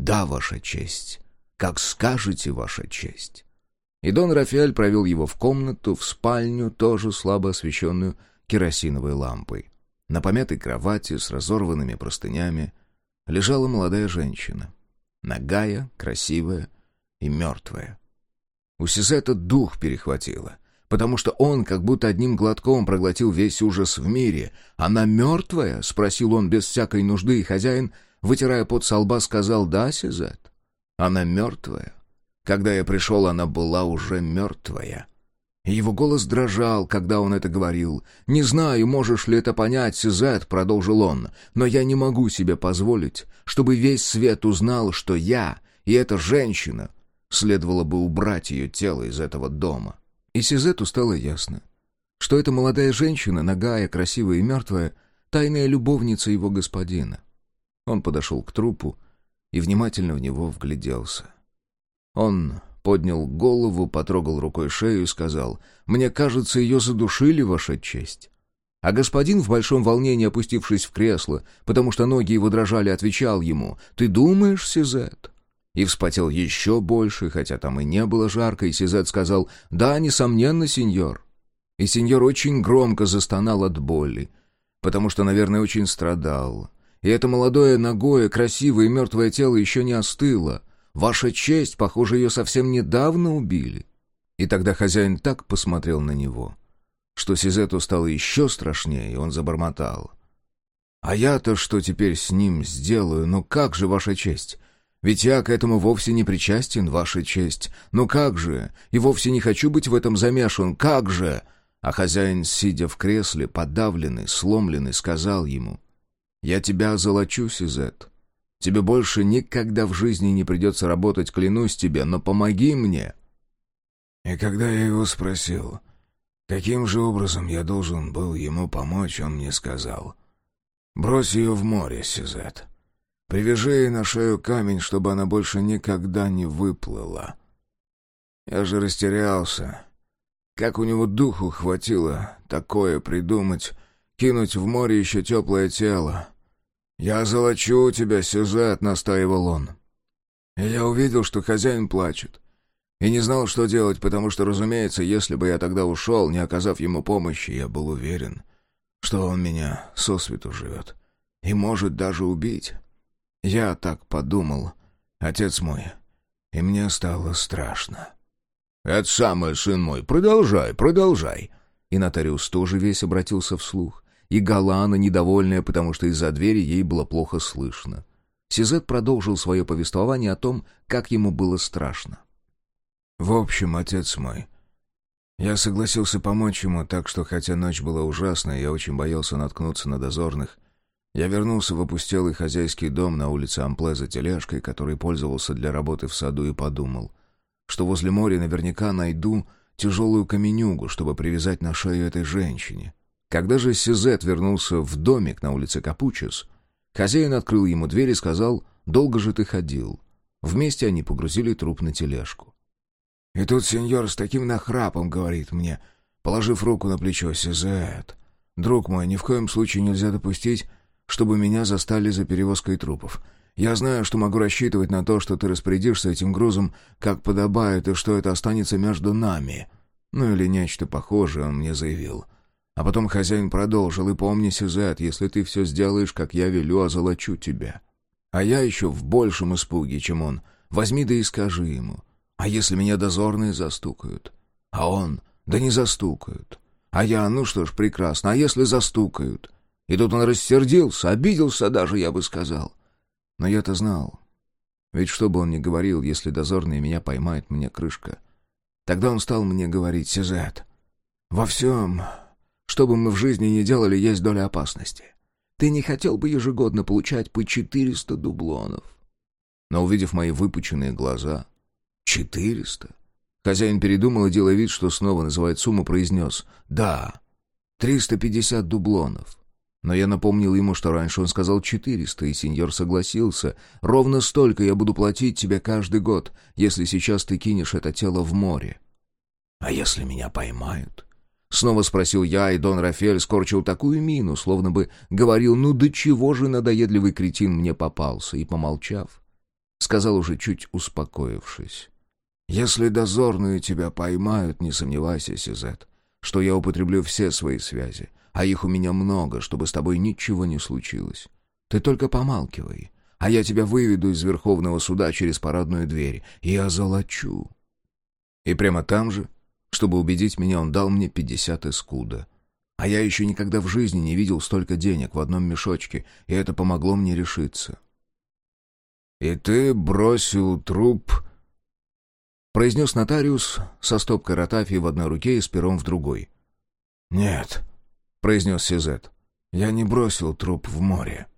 «Да, ваша честь, как скажете, ваша честь». И Дон Рафаэль провел его в комнату, в спальню, тоже слабо освещенную керосиновой лампой. На помятой кровати с разорванными простынями лежала молодая женщина. Нагая, красивая и мертвая. У Сизета дух перехватило, потому что он как будто одним глотком проглотил весь ужас в мире. «Она мертвая?» — спросил он без всякой нужды, и хозяин, вытирая пот со лба, сказал «Да, Сизет, она мертвая. Когда я пришел, она была уже мертвая». Его голос дрожал, когда он это говорил. «Не знаю, можешь ли это понять, Сюзет», — продолжил он, «но я не могу себе позволить, чтобы весь свет узнал, что я и эта женщина. Следовало бы убрать ее тело из этого дома». И Сюзету стало ясно, что эта молодая женщина, нагая, красивая и мертвая, тайная любовница его господина. Он подошел к трупу и внимательно в него вгляделся. Он поднял голову, потрогал рукой шею и сказал, «Мне кажется, ее задушили, ваша честь». А господин, в большом волнении опустившись в кресло, потому что ноги его дрожали, отвечал ему, «Ты думаешь, Сизет?» И вспотел еще больше, хотя там и не было жарко, и Сизет сказал, «Да, несомненно, сеньор». И сеньор очень громко застонал от боли, потому что, наверное, очень страдал. И это молодое, ногое, красивое и мертвое тело еще не остыло, Ваша честь, похоже, ее совсем недавно убили». И тогда хозяин так посмотрел на него, что Сизету стало еще страшнее, и он забормотал. «А я-то что теперь с ним сделаю? Ну как же, ваша честь? Ведь я к этому вовсе не причастен, ваша честь. Ну как же? И вовсе не хочу быть в этом замешан. Как же?» А хозяин, сидя в кресле, подавленный, сломленный, сказал ему, «Я тебя озолочу, Сизет. Тебе больше никогда в жизни не придется работать, клянусь тебе, но помоги мне». И когда я его спросил, каким же образом я должен был ему помочь, он мне сказал, «Брось ее в море, Сизет. Привяжи ей на шею камень, чтобы она больше никогда не выплыла». Я же растерялся. Как у него духу хватило такое придумать, кинуть в море еще теплое тело. «Я золочу тебя, Сюзет», — настаивал он. И я увидел, что хозяин плачет. И не знал, что делать, потому что, разумеется, если бы я тогда ушел, не оказав ему помощи, я был уверен, что он меня сосвету живет и может даже убить. Я так подумал, отец мой, и мне стало страшно. «Это самое, сын мой, продолжай, продолжай!» И нотариус тоже весь обратился вслух и Галана, недовольная, потому что из-за двери ей было плохо слышно. Сизет продолжил свое повествование о том, как ему было страшно. «В общем, отец мой, я согласился помочь ему, так что, хотя ночь была ужасная, я очень боялся наткнуться на дозорных. Я вернулся в опустелый хозяйский дом на улице Ампле за тележкой, который пользовался для работы в саду, и подумал, что возле моря наверняка найду тяжелую каменюгу, чтобы привязать на шею этой женщине. Когда же Сизет вернулся в домик на улице Капучес, хозяин открыл ему дверь и сказал «Долго же ты ходил?». Вместе они погрузили труп на тележку. И тут сеньор с таким нахрапом говорит мне, положив руку на плечо, «Сизет, друг мой, ни в коем случае нельзя допустить, чтобы меня застали за перевозкой трупов. Я знаю, что могу рассчитывать на то, что ты распорядишься этим грузом, как подобает, и что это останется между нами». Ну или нечто похожее он мне заявил. — а потом хозяин продолжил, и помни, Сюзет, если ты все сделаешь, как я велю, озолочу тебя. А я еще в большем испуге, чем он. Возьми да и скажи ему. А если меня дозорные застукают? А он? Да не застукают. А я, ну что ж, прекрасно, а если застукают? И тут он рассердился, обиделся даже, я бы сказал. Но я-то знал. Ведь что бы он ни говорил, если дозорные меня поймают, мне крышка. Тогда он стал мне говорить, Сизет, во всем что бы мы в жизни ни делали, есть доля опасности. Ты не хотел бы ежегодно получать по 400 дублонов. Но увидев мои выпученные глаза... 400? Хозяин передумал и, делая вид, что снова называет сумму, произнес «Да, 350 дублонов». Но я напомнил ему, что раньше он сказал 400, и сеньор согласился. «Ровно столько я буду платить тебе каждый год, если сейчас ты кинешь это тело в море». «А если меня поймают?» Снова спросил я, и Дон Рафель скорчил такую мину, словно бы говорил, ну до чего же надоедливый кретин мне попался, и, помолчав, сказал уже чуть успокоившись. «Если дозорные тебя поймают, не сомневайся, Сизет, что я употреблю все свои связи, а их у меня много, чтобы с тобой ничего не случилось. Ты только помалкивай, а я тебя выведу из Верховного суда через парадную дверь и озолочу». И прямо там же чтобы убедить меня, он дал мне пятьдесят эскуда. А я еще никогда в жизни не видел столько денег в одном мешочке, и это помогло мне решиться. «И ты бросил труп...» произнес нотариус со стопкой ротафии в одной руке и с пером в другой. «Нет», — произнес Сизет, — «я не бросил труп в море».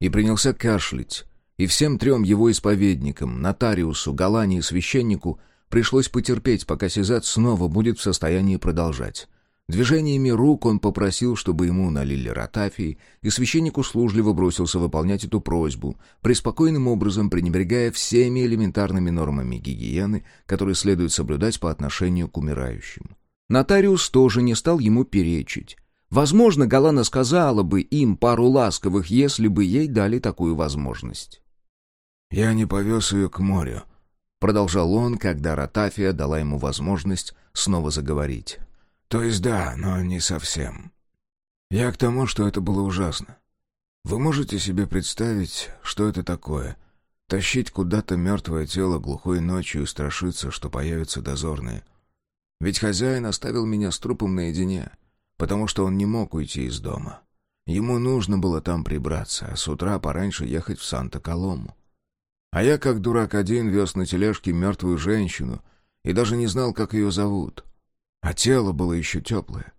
И принялся кашлять, и всем трем его исповедникам, нотариусу, Галане и священнику, Пришлось потерпеть, пока Сезат снова будет в состоянии продолжать. Движениями рук он попросил, чтобы ему налили ротафии, и священник услужливо бросился выполнять эту просьбу, преспокойным образом пренебрегая всеми элементарными нормами гигиены, которые следует соблюдать по отношению к умирающим. Нотариус тоже не стал ему перечить. Возможно, Галана сказала бы им пару ласковых, если бы ей дали такую возможность. «Я не повез ее к морю», Продолжал он, когда Ротафия дала ему возможность снова заговорить. «То есть да, но не совсем. Я к тому, что это было ужасно. Вы можете себе представить, что это такое? Тащить куда-то мертвое тело глухой ночью и страшиться, что появятся дозорные. Ведь хозяин оставил меня с трупом наедине. потому что он не мог уйти из дома. Ему нужно было там прибраться, а с утра пораньше ехать в Санта-Колому. А я, как дурак один, вез на тележке мертвую женщину и даже не знал, как ее зовут. А тело было еще теплое.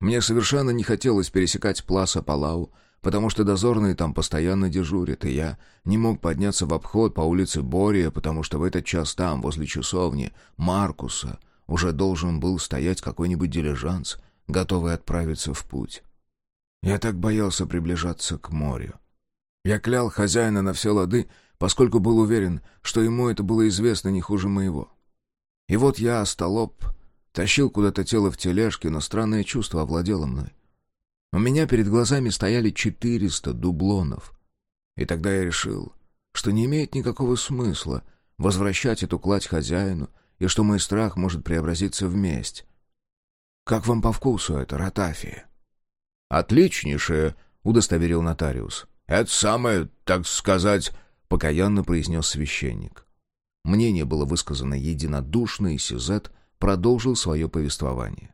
Мне совершенно не хотелось пересекать Пласа Палау, потому что дозорные там постоянно дежурят, и я не мог подняться в обход по улице Бория, потому что в этот час там, возле часовни Маркуса, уже должен был стоять какой-нибудь дилижанс, готовый отправиться в путь. Я так боялся приближаться к морю. Я клял хозяина на все лады, поскольку был уверен, что ему это было известно не хуже моего. И вот я, остолоп, тащил куда-то тело в тележке, но странное чувство овладело мной. У меня перед глазами стояли четыреста дублонов. И тогда я решил, что не имеет никакого смысла возвращать эту кладь хозяину, и что мой страх может преобразиться в месть. «Как вам по вкусу это, Ротафия?» «Отличнейшее», — удостоверил нотариус. «Это самое, так сказать...» — покаянно произнес священник. Мнение было высказано единодушно, и Сюзет продолжил свое повествование.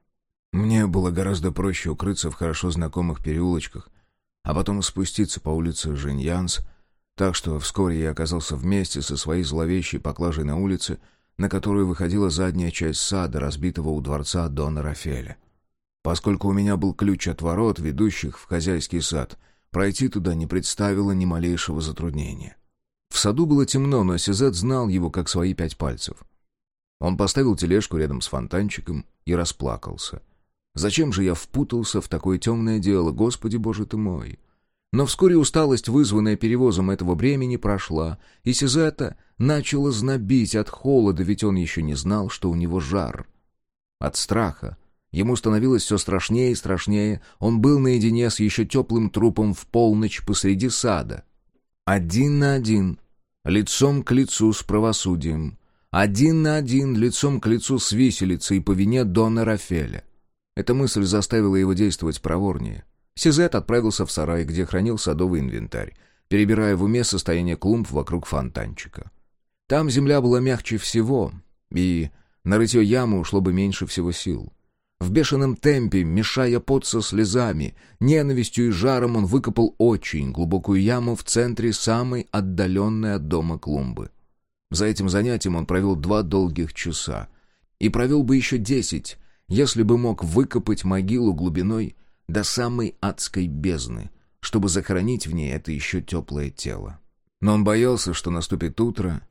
«Мне было гораздо проще укрыться в хорошо знакомых переулочках, а потом спуститься по улице Женьянс, так что вскоре я оказался вместе со своей зловещей поклажей на улице, на которую выходила задняя часть сада, разбитого у дворца Дона Рафеля. Поскольку у меня был ключ от ворот, ведущих в хозяйский сад, пройти туда не представило ни малейшего затруднения. В саду было темно, но Сизет знал его как свои пять пальцев. Он поставил тележку рядом с фонтанчиком и расплакался. «Зачем же я впутался в такое темное дело, Господи Боже ты мой?» Но вскоре усталость, вызванная перевозом этого бремени, прошла, и Сизета начала знобить от холода, ведь он еще не знал, что у него жар. От страха ему становилось все страшнее и страшнее, он был наедине с еще теплым трупом в полночь посреди сада. Один на один, лицом к лицу с правосудием. Один на один, лицом к лицу с виселицей по вине Дона Рафеля. Эта мысль заставила его действовать проворнее. Сизет отправился в сарай, где хранил садовый инвентарь, перебирая в уме состояние клумб вокруг фонтанчика. Там земля была мягче всего, и на рытье ямы ушло бы меньше всего сил. В бешеном темпе, мешая пот со слезами, ненавистью и жаром он выкопал очень глубокую яму в центре самой отдаленной от дома клумбы. За этим занятием он провел два долгих часа. И провел бы еще десять, если бы мог выкопать могилу глубиной до самой адской бездны, чтобы захоронить в ней это еще теплое тело. Но он боялся, что наступит утро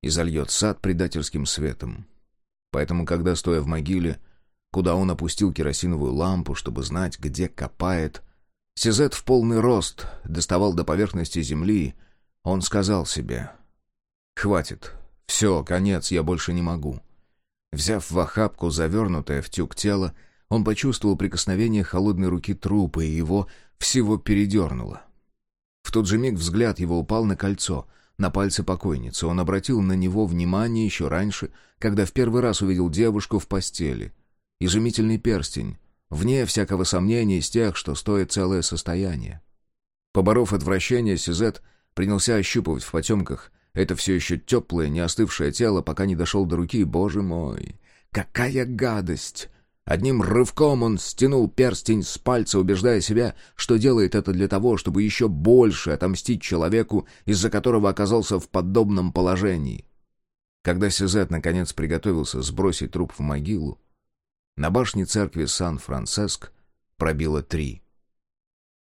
и зальет сад предательским светом. Поэтому, когда, стоя в могиле, куда он опустил керосиновую лампу, чтобы знать, где копает. Сизет в полный рост доставал до поверхности земли. Он сказал себе, «Хватит, все, конец, я больше не могу». Взяв в охапку завернутое в тюк тело, он почувствовал прикосновение холодной руки трупа, и его всего передернуло. В тот же миг взгляд его упал на кольцо, на пальце покойницы. Он обратил на него внимание еще раньше, когда в первый раз увидел девушку в постели — изумительный перстень, вне всякого сомнения из тех, что стоит целое состояние. Поборов отвращение, Сизет принялся ощупывать в потемках это все еще теплое, не остывшее тело, пока не дошел до руки. Боже мой, какая гадость! Одним рывком он стянул перстень с пальца, убеждая себя, что делает это для того, чтобы еще больше отомстить человеку, из-за которого оказался в подобном положении. Когда Сизет наконец приготовился сбросить труп в могилу, на башне церкви Сан-Франциск пробило три.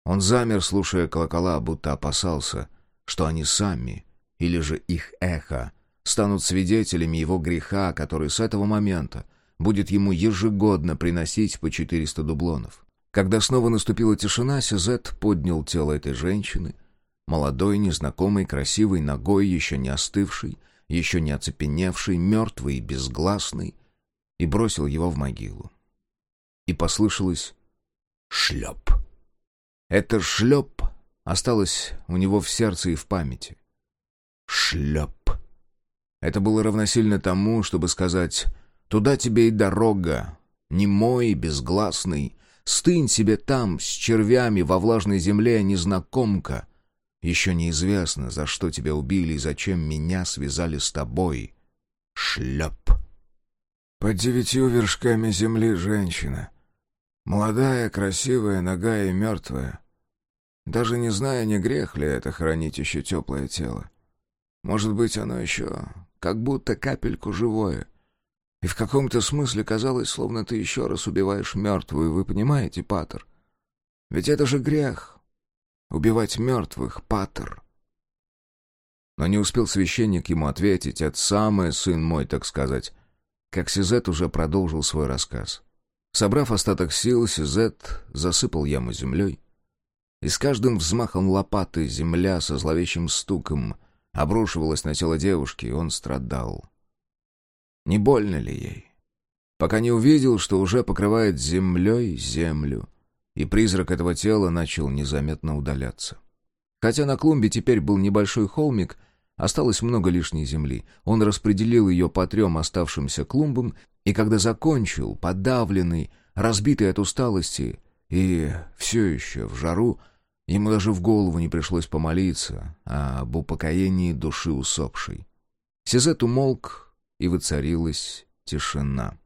Он замер, слушая колокола, будто опасался, что они сами, или же их эхо, станут свидетелями его греха, который с этого момента будет ему ежегодно приносить по 400 дублонов. Когда снова наступила тишина, Сюзет поднял тело этой женщины, молодой, незнакомой, красивой, ногой, еще не остывшей, еще не оцепеневшей, мертвой и безгласной, и бросил его в могилу. И послышалось «шлеп». Это «шлеп» осталось у него в сердце и в памяти. «Шлеп». Это было равносильно тому, чтобы сказать «Туда тебе и дорога, немой безгласный, стынь себе там, с червями во влажной земле, незнакомка». Еще неизвестно, за что тебя убили и зачем меня связали с тобой. Шлеп. Под девятью вершками земли женщина. Молодая, красивая, нога и мертвая. Даже не зная, не грех ли это хранить еще теплое тело. Может быть, оно еще как будто капельку живое. И в каком-то смысле казалось, словно ты еще раз убиваешь мертвую, вы понимаете, Паттер? Ведь это же грех. Убивать мертвых, Паттер. Но не успел священник ему ответить, «Это самое, сын мой, так сказать», как Сизет уже продолжил свой рассказ. Собрав остаток сил, Сизет засыпал яму землей, и с каждым взмахом лопаты земля со зловещим стуком обрушивалась на тело девушки, и он страдал. Не больно ли ей? Пока не увидел, что уже покрывает землей землю, и призрак этого тела начал незаметно удаляться. Хотя на клумбе теперь был небольшой холмик, осталось много лишней земли. Он распределил ее по трем оставшимся клумбам, и когда закончил, подавленный, разбитый от усталости и все еще в жару, ему даже в голову не пришлось помолиться об упокоении души усопшей. Сизет умолк, и воцарилась тишина.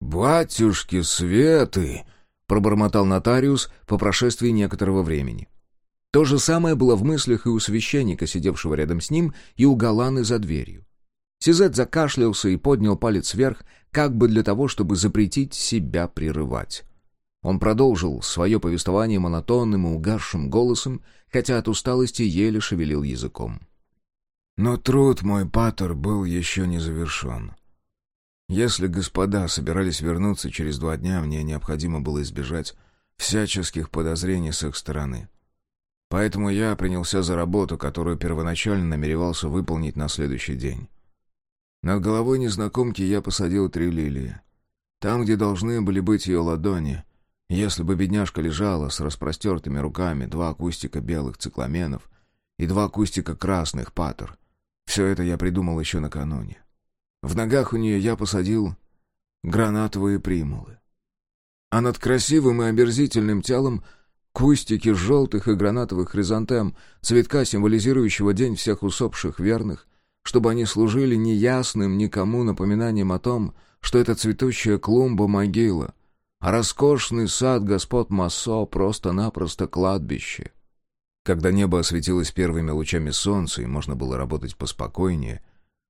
«Батюшки Светы!» — пробормотал нотариус по прошествии некоторого времени. То же самое было в мыслях и у священника, сидевшего рядом с ним, и у Галаны за дверью. Сизет закашлялся и поднял палец вверх, как бы для того, чтобы запретить себя прерывать. Он продолжил свое повествование монотонным и угасшим голосом, хотя от усталости еле шевелил языком. «Но труд мой, Паттер, был еще не завершен. Если господа собирались вернуться через два дня, мне необходимо было избежать всяческих подозрений с их стороны. Поэтому я принялся за работу, которую первоначально намеревался выполнить на следующий день. Над головой незнакомки я посадил три лилии. Там, где должны были быть ее ладони. Если бы бедняжка лежала с распростертыми руками, два кустика белых цикламенов и два кустика красных патер. Все это я придумал еще накануне. В ногах у нее я посадил гранатовые примулы. А над красивым и омерзительным телом Кустики желтых и гранатовых хризантем, цветка, символизирующего день всех усопших верных, чтобы они служили неясным никому напоминанием о том, что это цветущая клумба могила, а роскошный сад господ Массо просто-напросто кладбище. Когда небо осветилось первыми лучами солнца и можно было работать поспокойнее,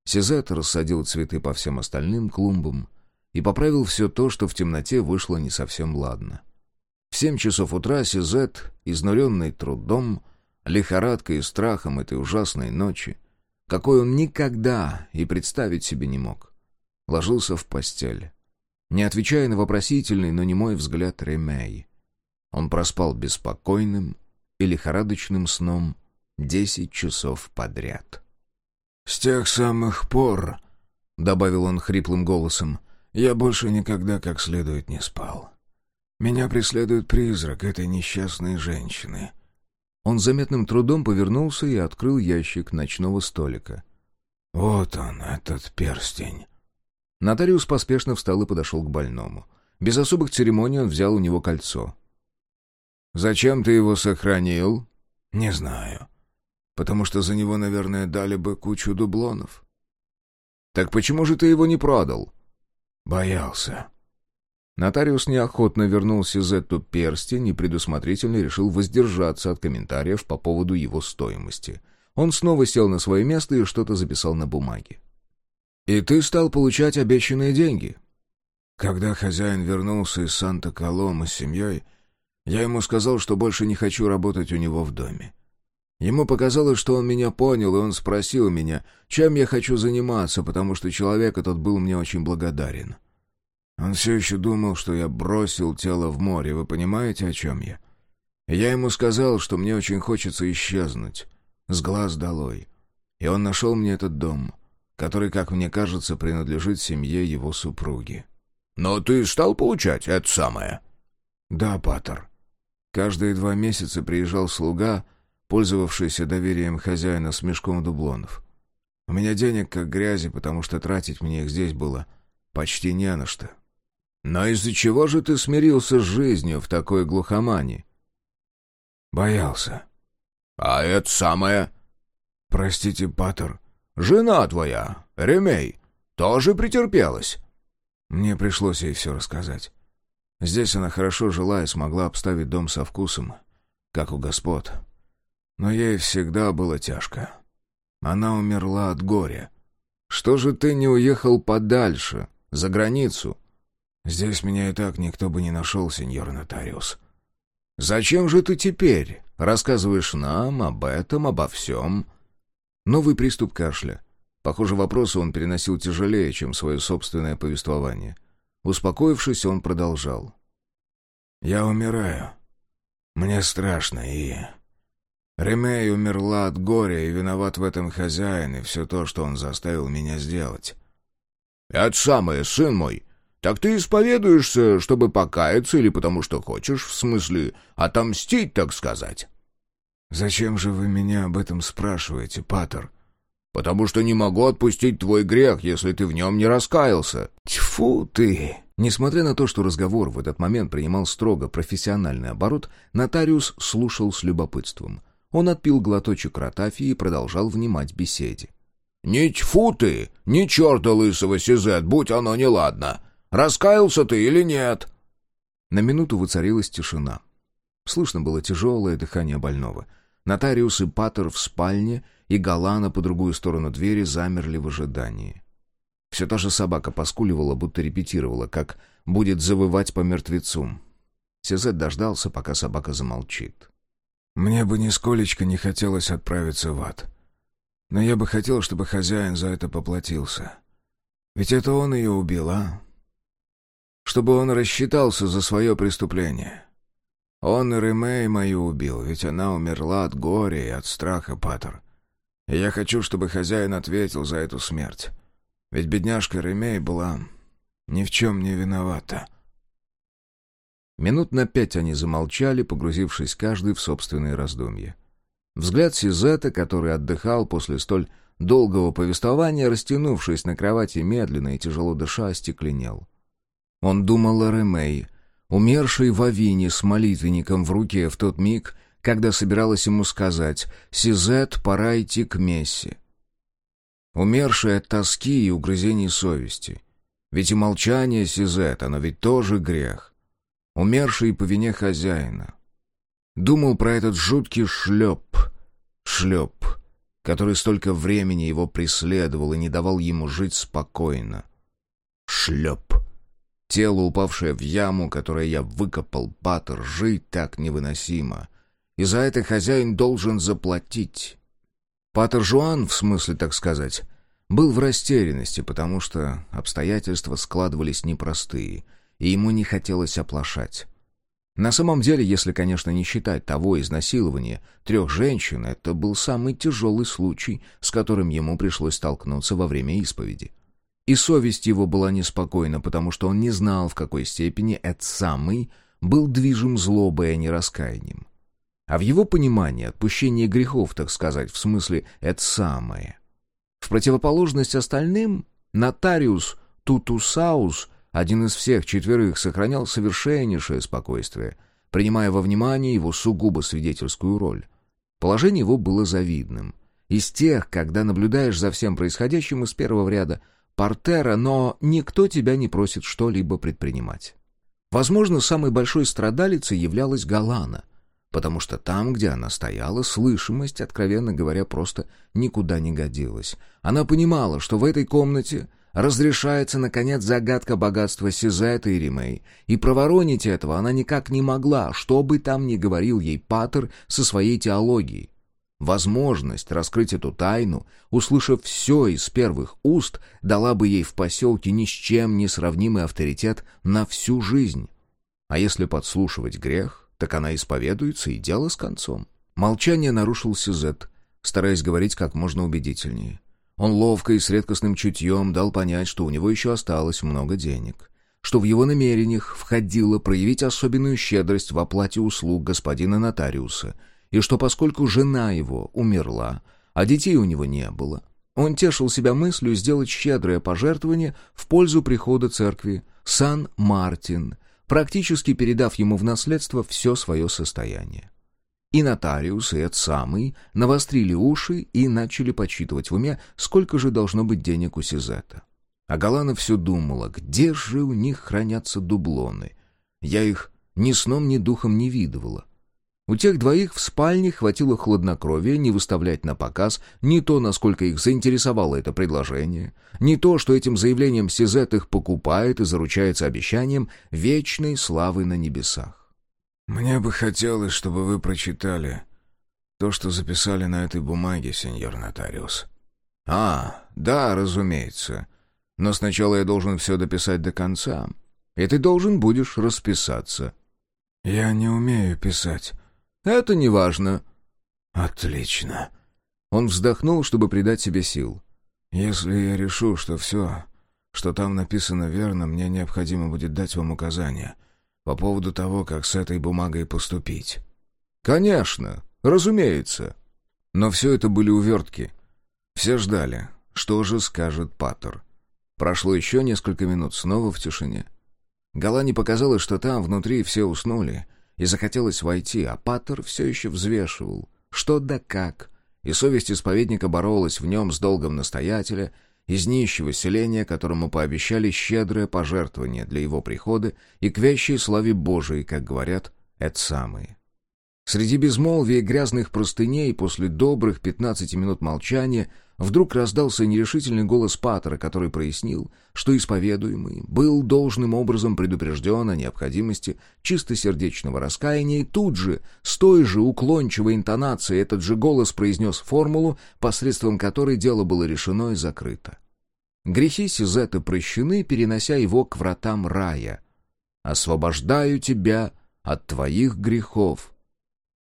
Сизет рассадил цветы по всем остальным клумбам и поправил все то, что в темноте вышло не совсем ладно. В семь часов утра Сизет, изнуренный трудом, лихорадкой и страхом этой ужасной ночи, какой он никогда и представить себе не мог, ложился в постель, не отвечая на вопросительный, но не мой взгляд Ремей. Он проспал беспокойным и лихорадочным сном десять часов подряд. «С тех самых пор», — добавил он хриплым голосом, — «я больше никогда как следует не спал». Меня преследует призрак этой несчастной женщины». Он заметным трудом повернулся и открыл ящик ночного столика. «Вот он, этот перстень». Нотариус поспешно встал и подошел к больному. Без особых церемоний он взял у него кольцо. «Зачем ты его сохранил?» «Не знаю. Потому что за него, наверное, дали бы кучу дублонов». «Так почему же ты его не продал?» «Боялся». Нотариус неохотно вернул Сизетту перстень и предусмотрительно решил воздержаться от комментариев по поводу его стоимости. Он снова сел на свое место и что-то записал на бумаге. «И ты стал получать обещанные деньги?» Когда хозяин вернулся из Санта-Колома с семьей, я ему сказал, что больше не хочу работать у него в доме. Ему показалось, что он меня понял, и он спросил меня, чем я хочу заниматься, потому что человек этот был мне очень благодарен. Он все еще думал, что я бросил тело в море, вы понимаете, о чем я? Я ему сказал, что мне очень хочется исчезнуть, с глаз долой. И он нашел мне этот дом, который, как мне кажется, принадлежит семье его супруги. «Но ты стал получать это самое?» «Да, Паттер. Каждые два месяца приезжал слуга, пользовавшийся доверием хозяина с мешком дублонов. У меня денег как грязи, потому что тратить мне их здесь было почти не на что. Но из-за чего же ты смирился с жизнью в такой глухомане? Боялся. А это самое... Простите, Паттер. Жена твоя, Ремей, тоже претерпелась. Мне пришлось ей все рассказать. Здесь она хорошо жила и смогла обставить дом со вкусом, как у господ. Но ей всегда было тяжко. Она умерла от горя. Что же ты не уехал подальше, за границу? Здесь меня и так никто бы не нашел, сеньор нотариус. Зачем же ты теперь рассказываешь нам об этом, обо всем? Новый приступ кашля. Похоже, вопросы он переносил тяжелее, чем свое собственное повествование. Успокоившись, он продолжал. «Я умираю. Мне страшно, и... Ремей умерла от горя, и виноват в этом хозяин, и все то, что он заставил меня сделать». «Это самое, сын мой. Так ты исповедуешься, чтобы покаяться, или потому что хочешь, в смысле, отомстить, так сказать?» «Зачем же вы меня об этом спрашиваете, Паттер?» «Потому что не могу отпустить твой грех, если ты в нем не раскаялся». «Тьфу ты!» Несмотря на то, что разговор в этот момент принимал строго профессиональный оборот, нотариус слушал с любопытством. Он отпил глоточек ротафии и продолжал внимать беседе. «Не тьфу ты! Ни черта лысого, Сизет, будь оно неладно! Раскаялся ты или нет?» На минуту воцарилась тишина. Слышно было тяжелое дыхание больного. Нотариус и Паттер в спальне, и Галана по другую сторону двери замерли в ожидании. Все та же собака поскуливала, будто репетировала, как будет завывать по мертвецу. Сезет дождался, пока собака замолчит. «Мне бы нисколечко не хотелось отправиться в ад. Но я бы хотел, чтобы хозяин за это поплатился. Ведь это он ее убил, а? Чтобы он рассчитался за свое преступление. Он и Ремей мою убил, ведь она умерла от горя и от страха, Паттер. И я хочу, чтобы хозяин ответил за эту смерть. Ведь бедняжка Ремей была ни в чем не виновата. Минут на пять они замолчали, погрузившись каждый в собственные раздумья. Взгляд Сизета, который отдыхал после столь долгого повествования, растянувшись на кровати медленно и тяжело дыша, остекленел. Он думал о Ремей, умершей в Авине с молитвенником в руке в тот миг, когда собиралась ему сказать «Сизет, пора идти к Мессе» умерший от тоски и угрызений совести. Ведь и молчание Сизет, оно ведь тоже грех. Умерший по вине хозяина. Думал про этот жуткий шлеп, шлеп, который столько времени его преследовал и не давал ему жить спокойно. Шлеп. Тело, упавшее в яму, которое я выкопал, Паттер, жить так невыносимо. И за это хозяин должен заплатить. Патер Жуан, в смысле, так сказать, был в растерянности, потому что обстоятельства складывались непростые, и ему не хотелось оплошать. На самом деле, если, конечно, не считать того изнасилования трех женщин, это был самый тяжелый случай, с которым ему пришлось столкнуться во время исповеди. И совесть его была неспокойна, потому что он не знал, в какой степени этот самый был движим злобой, а не раскаянием. А в его понимании отпущение грехов, так сказать, в смысле «это самое». В противоположность остальным, нотариус Тутусаус, один из всех четверых, сохранял совершеннейшее спокойствие, принимая во внимание его сугубо свидетельскую роль. Положение его было завидным. Из тех, когда наблюдаешь за всем происходящим из первого ряда портера, но никто тебя не просит что-либо предпринимать. Возможно, самой большой страдалицей являлась Галана, потому что там, где она стояла, слышимость, откровенно говоря, просто никуда не годилась. Она понимала, что в этой комнате разрешается, наконец, загадка богатства Сизета и Римей, и проворонить этого она никак не могла, что бы там ни говорил ей Паттер со своей теологией. Возможность раскрыть эту тайну, услышав все из первых уст, дала бы ей в поселке ни с чем не сравнимый авторитет на всю жизнь. А если подслушивать грех, так она исповедуется, и дело с концом. Молчание нарушил Сюзет, стараясь говорить как можно убедительнее. Он ловко и с редкостным чутьем дал понять, что у него еще осталось много денег, что в его намерениях входило проявить особенную щедрость в оплате услуг господина нотариуса, и что поскольку жена его умерла, а детей у него не было, он тешил себя мыслью сделать щедрое пожертвование в пользу прихода церкви Сан-Мартин — практически передав ему в наследство все свое состояние. И нотариус, и этот самый навострили уши и начали подсчитывать в уме, сколько же должно быть денег у Сизета. А Галана все думала, где же у них хранятся дублоны. Я их ни сном, ни духом не видывала. У тех двоих в спальне хватило хладнокровия не выставлять на показ ни то, насколько их заинтересовало это предложение, ни то, что этим заявлением Сизет их покупает и заручается обещанием вечной славы на небесах. «Мне бы хотелось, чтобы вы прочитали то, что записали на этой бумаге, сеньор нотариус». «А, да, разумеется. Но сначала я должен все дописать до конца, и ты должен будешь расписаться». «Я не умею писать». «Это не важно». «Отлично». Он вздохнул, чтобы придать себе сил. «Если я решу, что все, что там написано верно, мне необходимо будет дать вам указания по поводу того, как с этой бумагой поступить». «Конечно, разумеется». Но все это были увертки. Все ждали, что же скажет Паттер. Прошло еще несколько минут, снова в тишине. Галане показалось, что там внутри все уснули — и захотелось войти, а Паттер все еще взвешивал, что да как, и совесть исповедника боролась в нем с долгом настоятеля, из нищего селения, которому пообещали щедрое пожертвование для его прихода и к вящей славе Божией, как говорят, это самые. Среди безмолвия грязных простыней после добрых пятнадцати минут молчания Вдруг раздался нерешительный голос Паттера, который прояснил, что исповедуемый был должным образом предупрежден о необходимости чистосердечного раскаяния, и тут же, с той же уклончивой интонацией, этот же голос произнес формулу, посредством которой дело было решено и закрыто. Грехи Сизета прощены, перенося его к вратам рая. «Освобождаю тебя от твоих грехов»,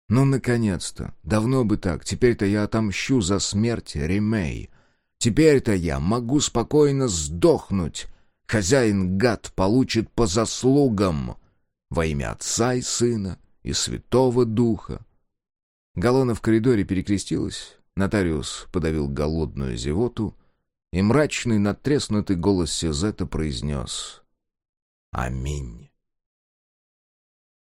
ну, наконец-то! Давно бы так. Теперь-то я отомщу за смерть Ремей. Теперь-то я могу спокойно сдохнуть. Хозяин-гад получит по заслугам. Во имя Отца и Сына и Святого Духа. Галона в коридоре перекрестилась. Нотариус подавил голодную зевоту, и мрачный надтреснутый голос Сезета произнес «Аминь».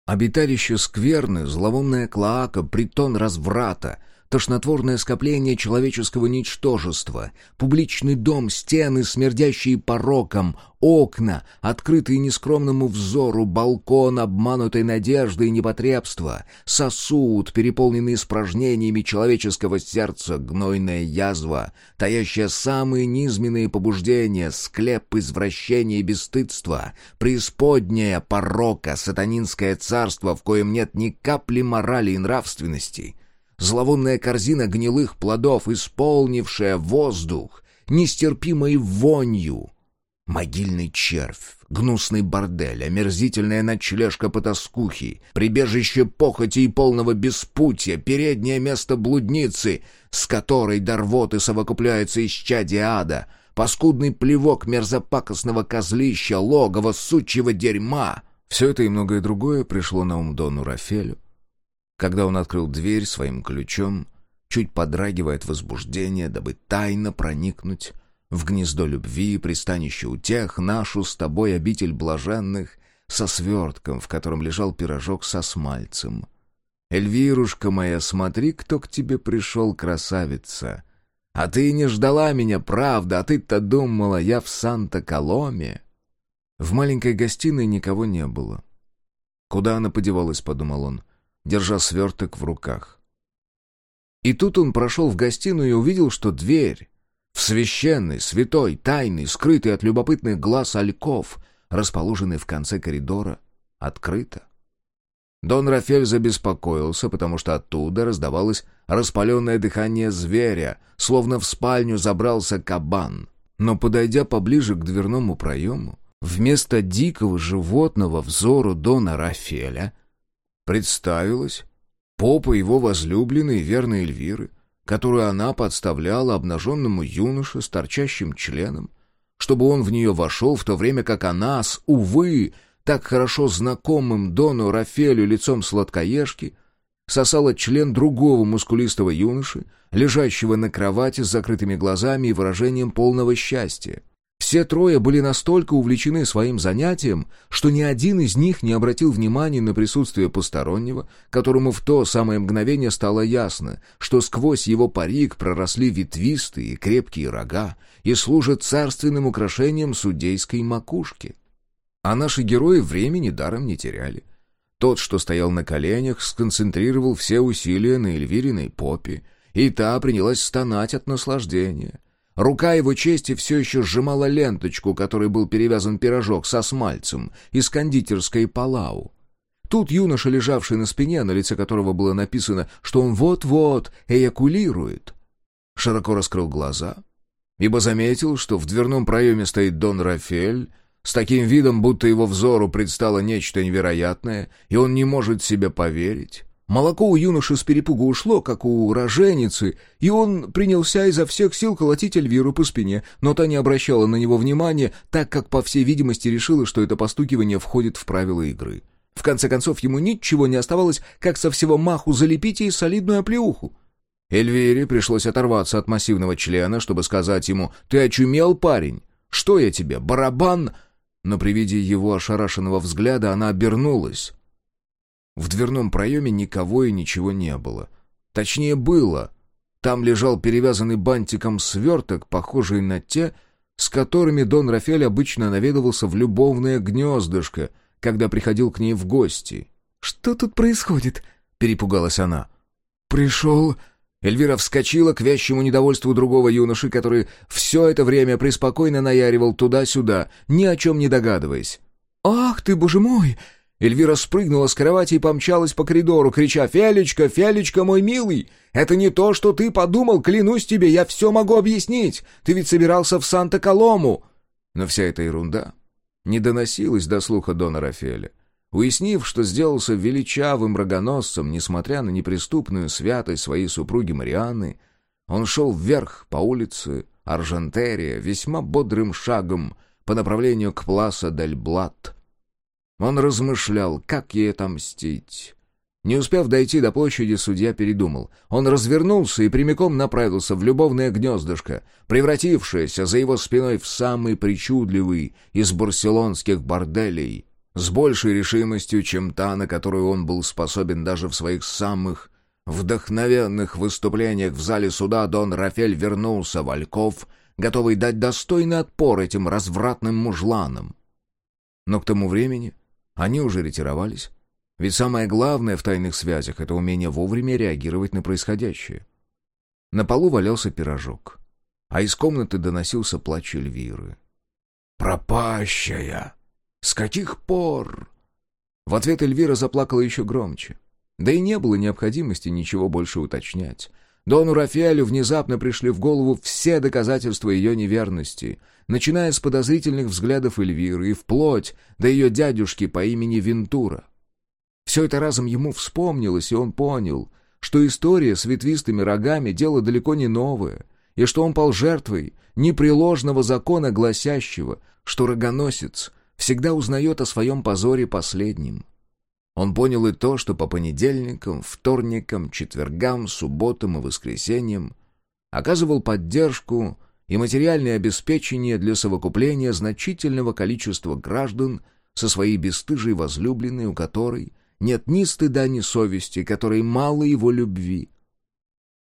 Обиталище скверны, зловонная клоака, притон разврата, тошнотворное скопление человеческого ничтожества, публичный дом, стены, смердящие пороком, окна, открытые нескромному взору, балкон, обманутой надеждой и непотребства, сосуд, переполненный испражнениями человеческого сердца, гнойная язва, таящая самые низменные побуждения, склеп извращения и бесстыдства, преисподняя порока, сатанинское царство, в коем нет ни капли морали и нравственности — зловонная корзина гнилых плодов, исполнившая воздух нестерпимой вонью. Могильный червь, гнусный бордель, омерзительная ночлежка потаскухи, прибежище похоти и полного беспутья, переднее место блудницы, с которой до рвоты совокупляются исчадия ада, паскудный плевок мерзопакостного козлища, логово сучьего дерьма. Все это и многое другое пришло на ум Дону Рафелю, когда он открыл дверь своим ключом, чуть подрагивая от возбуждения, дабы тайно проникнуть в гнездо любви и пристанище утех, нашу с тобой обитель блаженных, со свертком, в котором лежал пирожок со смальцем. «Эльвирушка моя, смотри, кто к тебе пришел, красавица! А ты не ждала меня, правда, а ты-то думала, я в Санта-Коломе!» В маленькой гостиной никого не было. «Куда она подевалась?» — подумал он держа сверток в руках. И тут он прошел в гостиную и увидел, что дверь в священный, святой, тайный, скрытый от любопытных глаз альков, расположенный в конце коридора, открыта. Дон Рафель забеспокоился, потому что оттуда раздавалось распаленное дыхание зверя, словно в спальню забрался кабан. Но, подойдя поближе к дверному проему, вместо дикого животного взору Дона Рафеля — Представилась попа его возлюбленной верной Эльвиры, которую она подставляла обнаженному юноше с торчащим членом, чтобы он в нее вошел, в то время как она с, увы, так хорошо знакомым Дону Рафелю лицом сладкоежки, сосала член другого мускулистого юноши, лежащего на кровати с закрытыми глазами и выражением полного счастья. Все трое были настолько увлечены своим занятием, что ни один из них не обратил внимания на присутствие постороннего, которому в то самое мгновение стало ясно, что сквозь его парик проросли ветвистые и крепкие рога и служат царственным украшением судейской макушки. А наши герои времени даром не теряли. Тот, что стоял на коленях, сконцентрировал все усилия на Эльвириной попе, и та принялась стонать от наслаждения. Рука его чести все еще сжимала ленточку, которой был перевязан пирожок со смальцем из кондитерской Палау. Тут юноша, лежавший на спине, на лице которого было написано, что он вот-вот эякулирует, широко раскрыл глаза, ибо заметил, что в дверном проеме стоит Дон Рафель с таким видом, будто его взору предстало нечто невероятное, и он не может себе поверить. Молоко у юноши с перепугу ушло, как у роженицы, и он принялся изо всех сил колотить Эльвиру по спине, но та не обращала на него внимания, так как, по всей видимости, решила, что это постукивание входит в правила игры. В конце концов, ему ничего не оставалось, как со всего маху залепить ей солидную оплеуху. Эльвире пришлось оторваться от массивного члена, чтобы сказать ему «Ты очумел, парень? Что я тебе, барабан?» Но при виде его ошарашенного взгляда она обернулась. В дверном проеме никого и ничего не было. Точнее, было. Там лежал перевязанный бантиком сверток, похожий на те, с которыми Дон Рафель обычно наведывался в любовное гнездышко, когда приходил к ней в гости. «Что тут происходит?» — перепугалась она. «Пришел...» Эльвира вскочила к вящему недовольству другого юноши, который все это время преспокойно наяривал туда-сюда, ни о чем не догадываясь. «Ах ты, боже мой!» Эльвира спрыгнула с кровати и помчалась по коридору, крича «Фелечка, Фелечка, мой милый! Это не то, что ты подумал, клянусь тебе, я все могу объяснить! Ты ведь собирался в Санта-Колому!» Но вся эта ерунда не доносилась до слуха Дона Рафеля. Уяснив, что сделался величавым рогоносцем, несмотря на неприступную святость своей супруги Марианны, он шел вверх по улице Аржентерия весьма бодрым шагом по направлению к Пласа дель Блат, он размышлял, как ей отомстить. Не успев дойти до площади, судья передумал. Он развернулся и прямиком направился в любовное гнездышко, превратившееся за его спиной в самый причудливый из барселонских борделей, с большей решимостью, чем та, на которую он был способен даже в своих самых вдохновенных выступлениях в зале суда, Дон Рафель вернулся в Ольков, готовый дать достойный отпор этим развратным мужланам. Но к тому времени они уже ретировались. Ведь самое главное в тайных связях — это умение вовремя реагировать на происходящее. На полу валялся пирожок, а из комнаты доносился плач Эльвиры. «Пропащая! С каких пор?» В ответ Эльвира заплакала еще громче. Да и не было необходимости ничего больше уточнять. Дону Рафиэлю внезапно пришли в голову все доказательства ее неверности, начиная с подозрительных взглядов Эльвиры и вплоть до ее дядюшки по имени Вентура. Все это разом ему вспомнилось, и он понял, что история с ветвистыми рогами — дело далеко не новое, и что он пал жертвой непреложного закона, гласящего, что рогоносец всегда узнает о своем позоре последним — он понял и то, что по понедельникам, вторникам, четвергам, субботам и воскресеньям оказывал поддержку и материальное обеспечение для совокупления значительного количества граждан со своей бесстыжей возлюбленной, у которой нет ни стыда, ни совести, которой мало его любви.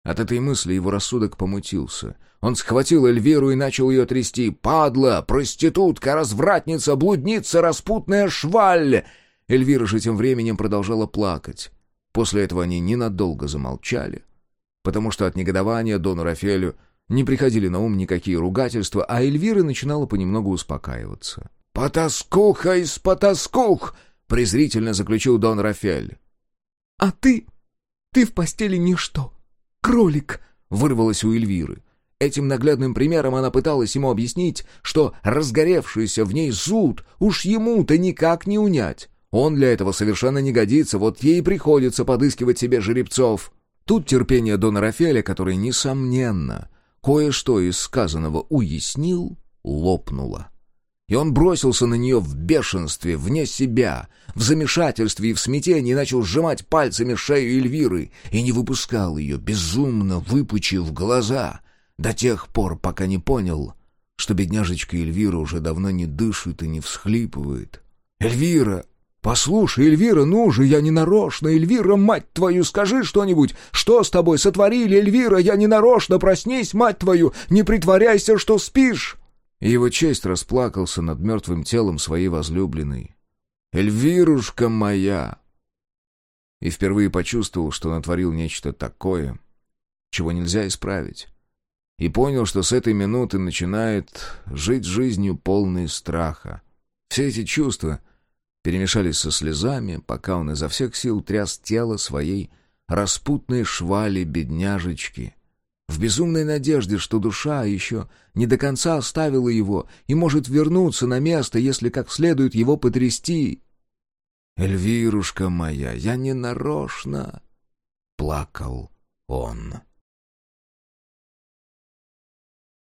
От этой мысли его рассудок помутился. Он схватил Эльвиру и начал ее трясти. «Падла! Проститутка! Развратница! Блудница! Распутная шваль!» Эльвира же тем временем продолжала плакать. После этого они ненадолго замолчали, потому что от негодования Дону Рафелю не приходили на ум никакие ругательства, а Эльвира начинала понемногу успокаиваться. «Потаскуха из потаскух!» — презрительно заключил Дон Рафель. «А ты? Ты в постели ничто! Кролик!» — вырвалось у Эльвиры. Этим наглядным примером она пыталась ему объяснить, что разгоревшийся в ней зуд уж ему-то никак не унять. Он для этого совершенно не годится, вот ей приходится подыскивать себе жеребцов. Тут терпение Дона Рафеля, который, несомненно, кое-что из сказанного уяснил, лопнуло. И он бросился на нее в бешенстве, вне себя, в замешательстве и в смятении начал сжимать пальцами шею Эльвиры и не выпускал ее, безумно выпучив глаза, до тех пор, пока не понял, что бедняжечка Эльвира уже давно не дышит и не всхлипывает. «Эльвира! «Послушай, Эльвира, ну же, я не нарочно! Эльвира, мать твою, скажи что-нибудь! Что с тобой сотворили, Эльвира? Я не нарочно! Проснись, мать твою! Не притворяйся, что спишь!» И его честь расплакался над мертвым телом своей возлюбленной. «Эльвирушка моя!» И впервые почувствовал, что натворил нечто такое, чего нельзя исправить. И понял, что с этой минуты начинает жить жизнью полной страха. Все эти чувства перемешались со слезами, пока он изо всех сил тряс тело своей распутной швали бедняжечки, в безумной надежде, что душа еще не до конца оставила его и может вернуться на место, если как следует его потрясти. «Эльвирушка моя, я не нарочно!» — плакал он.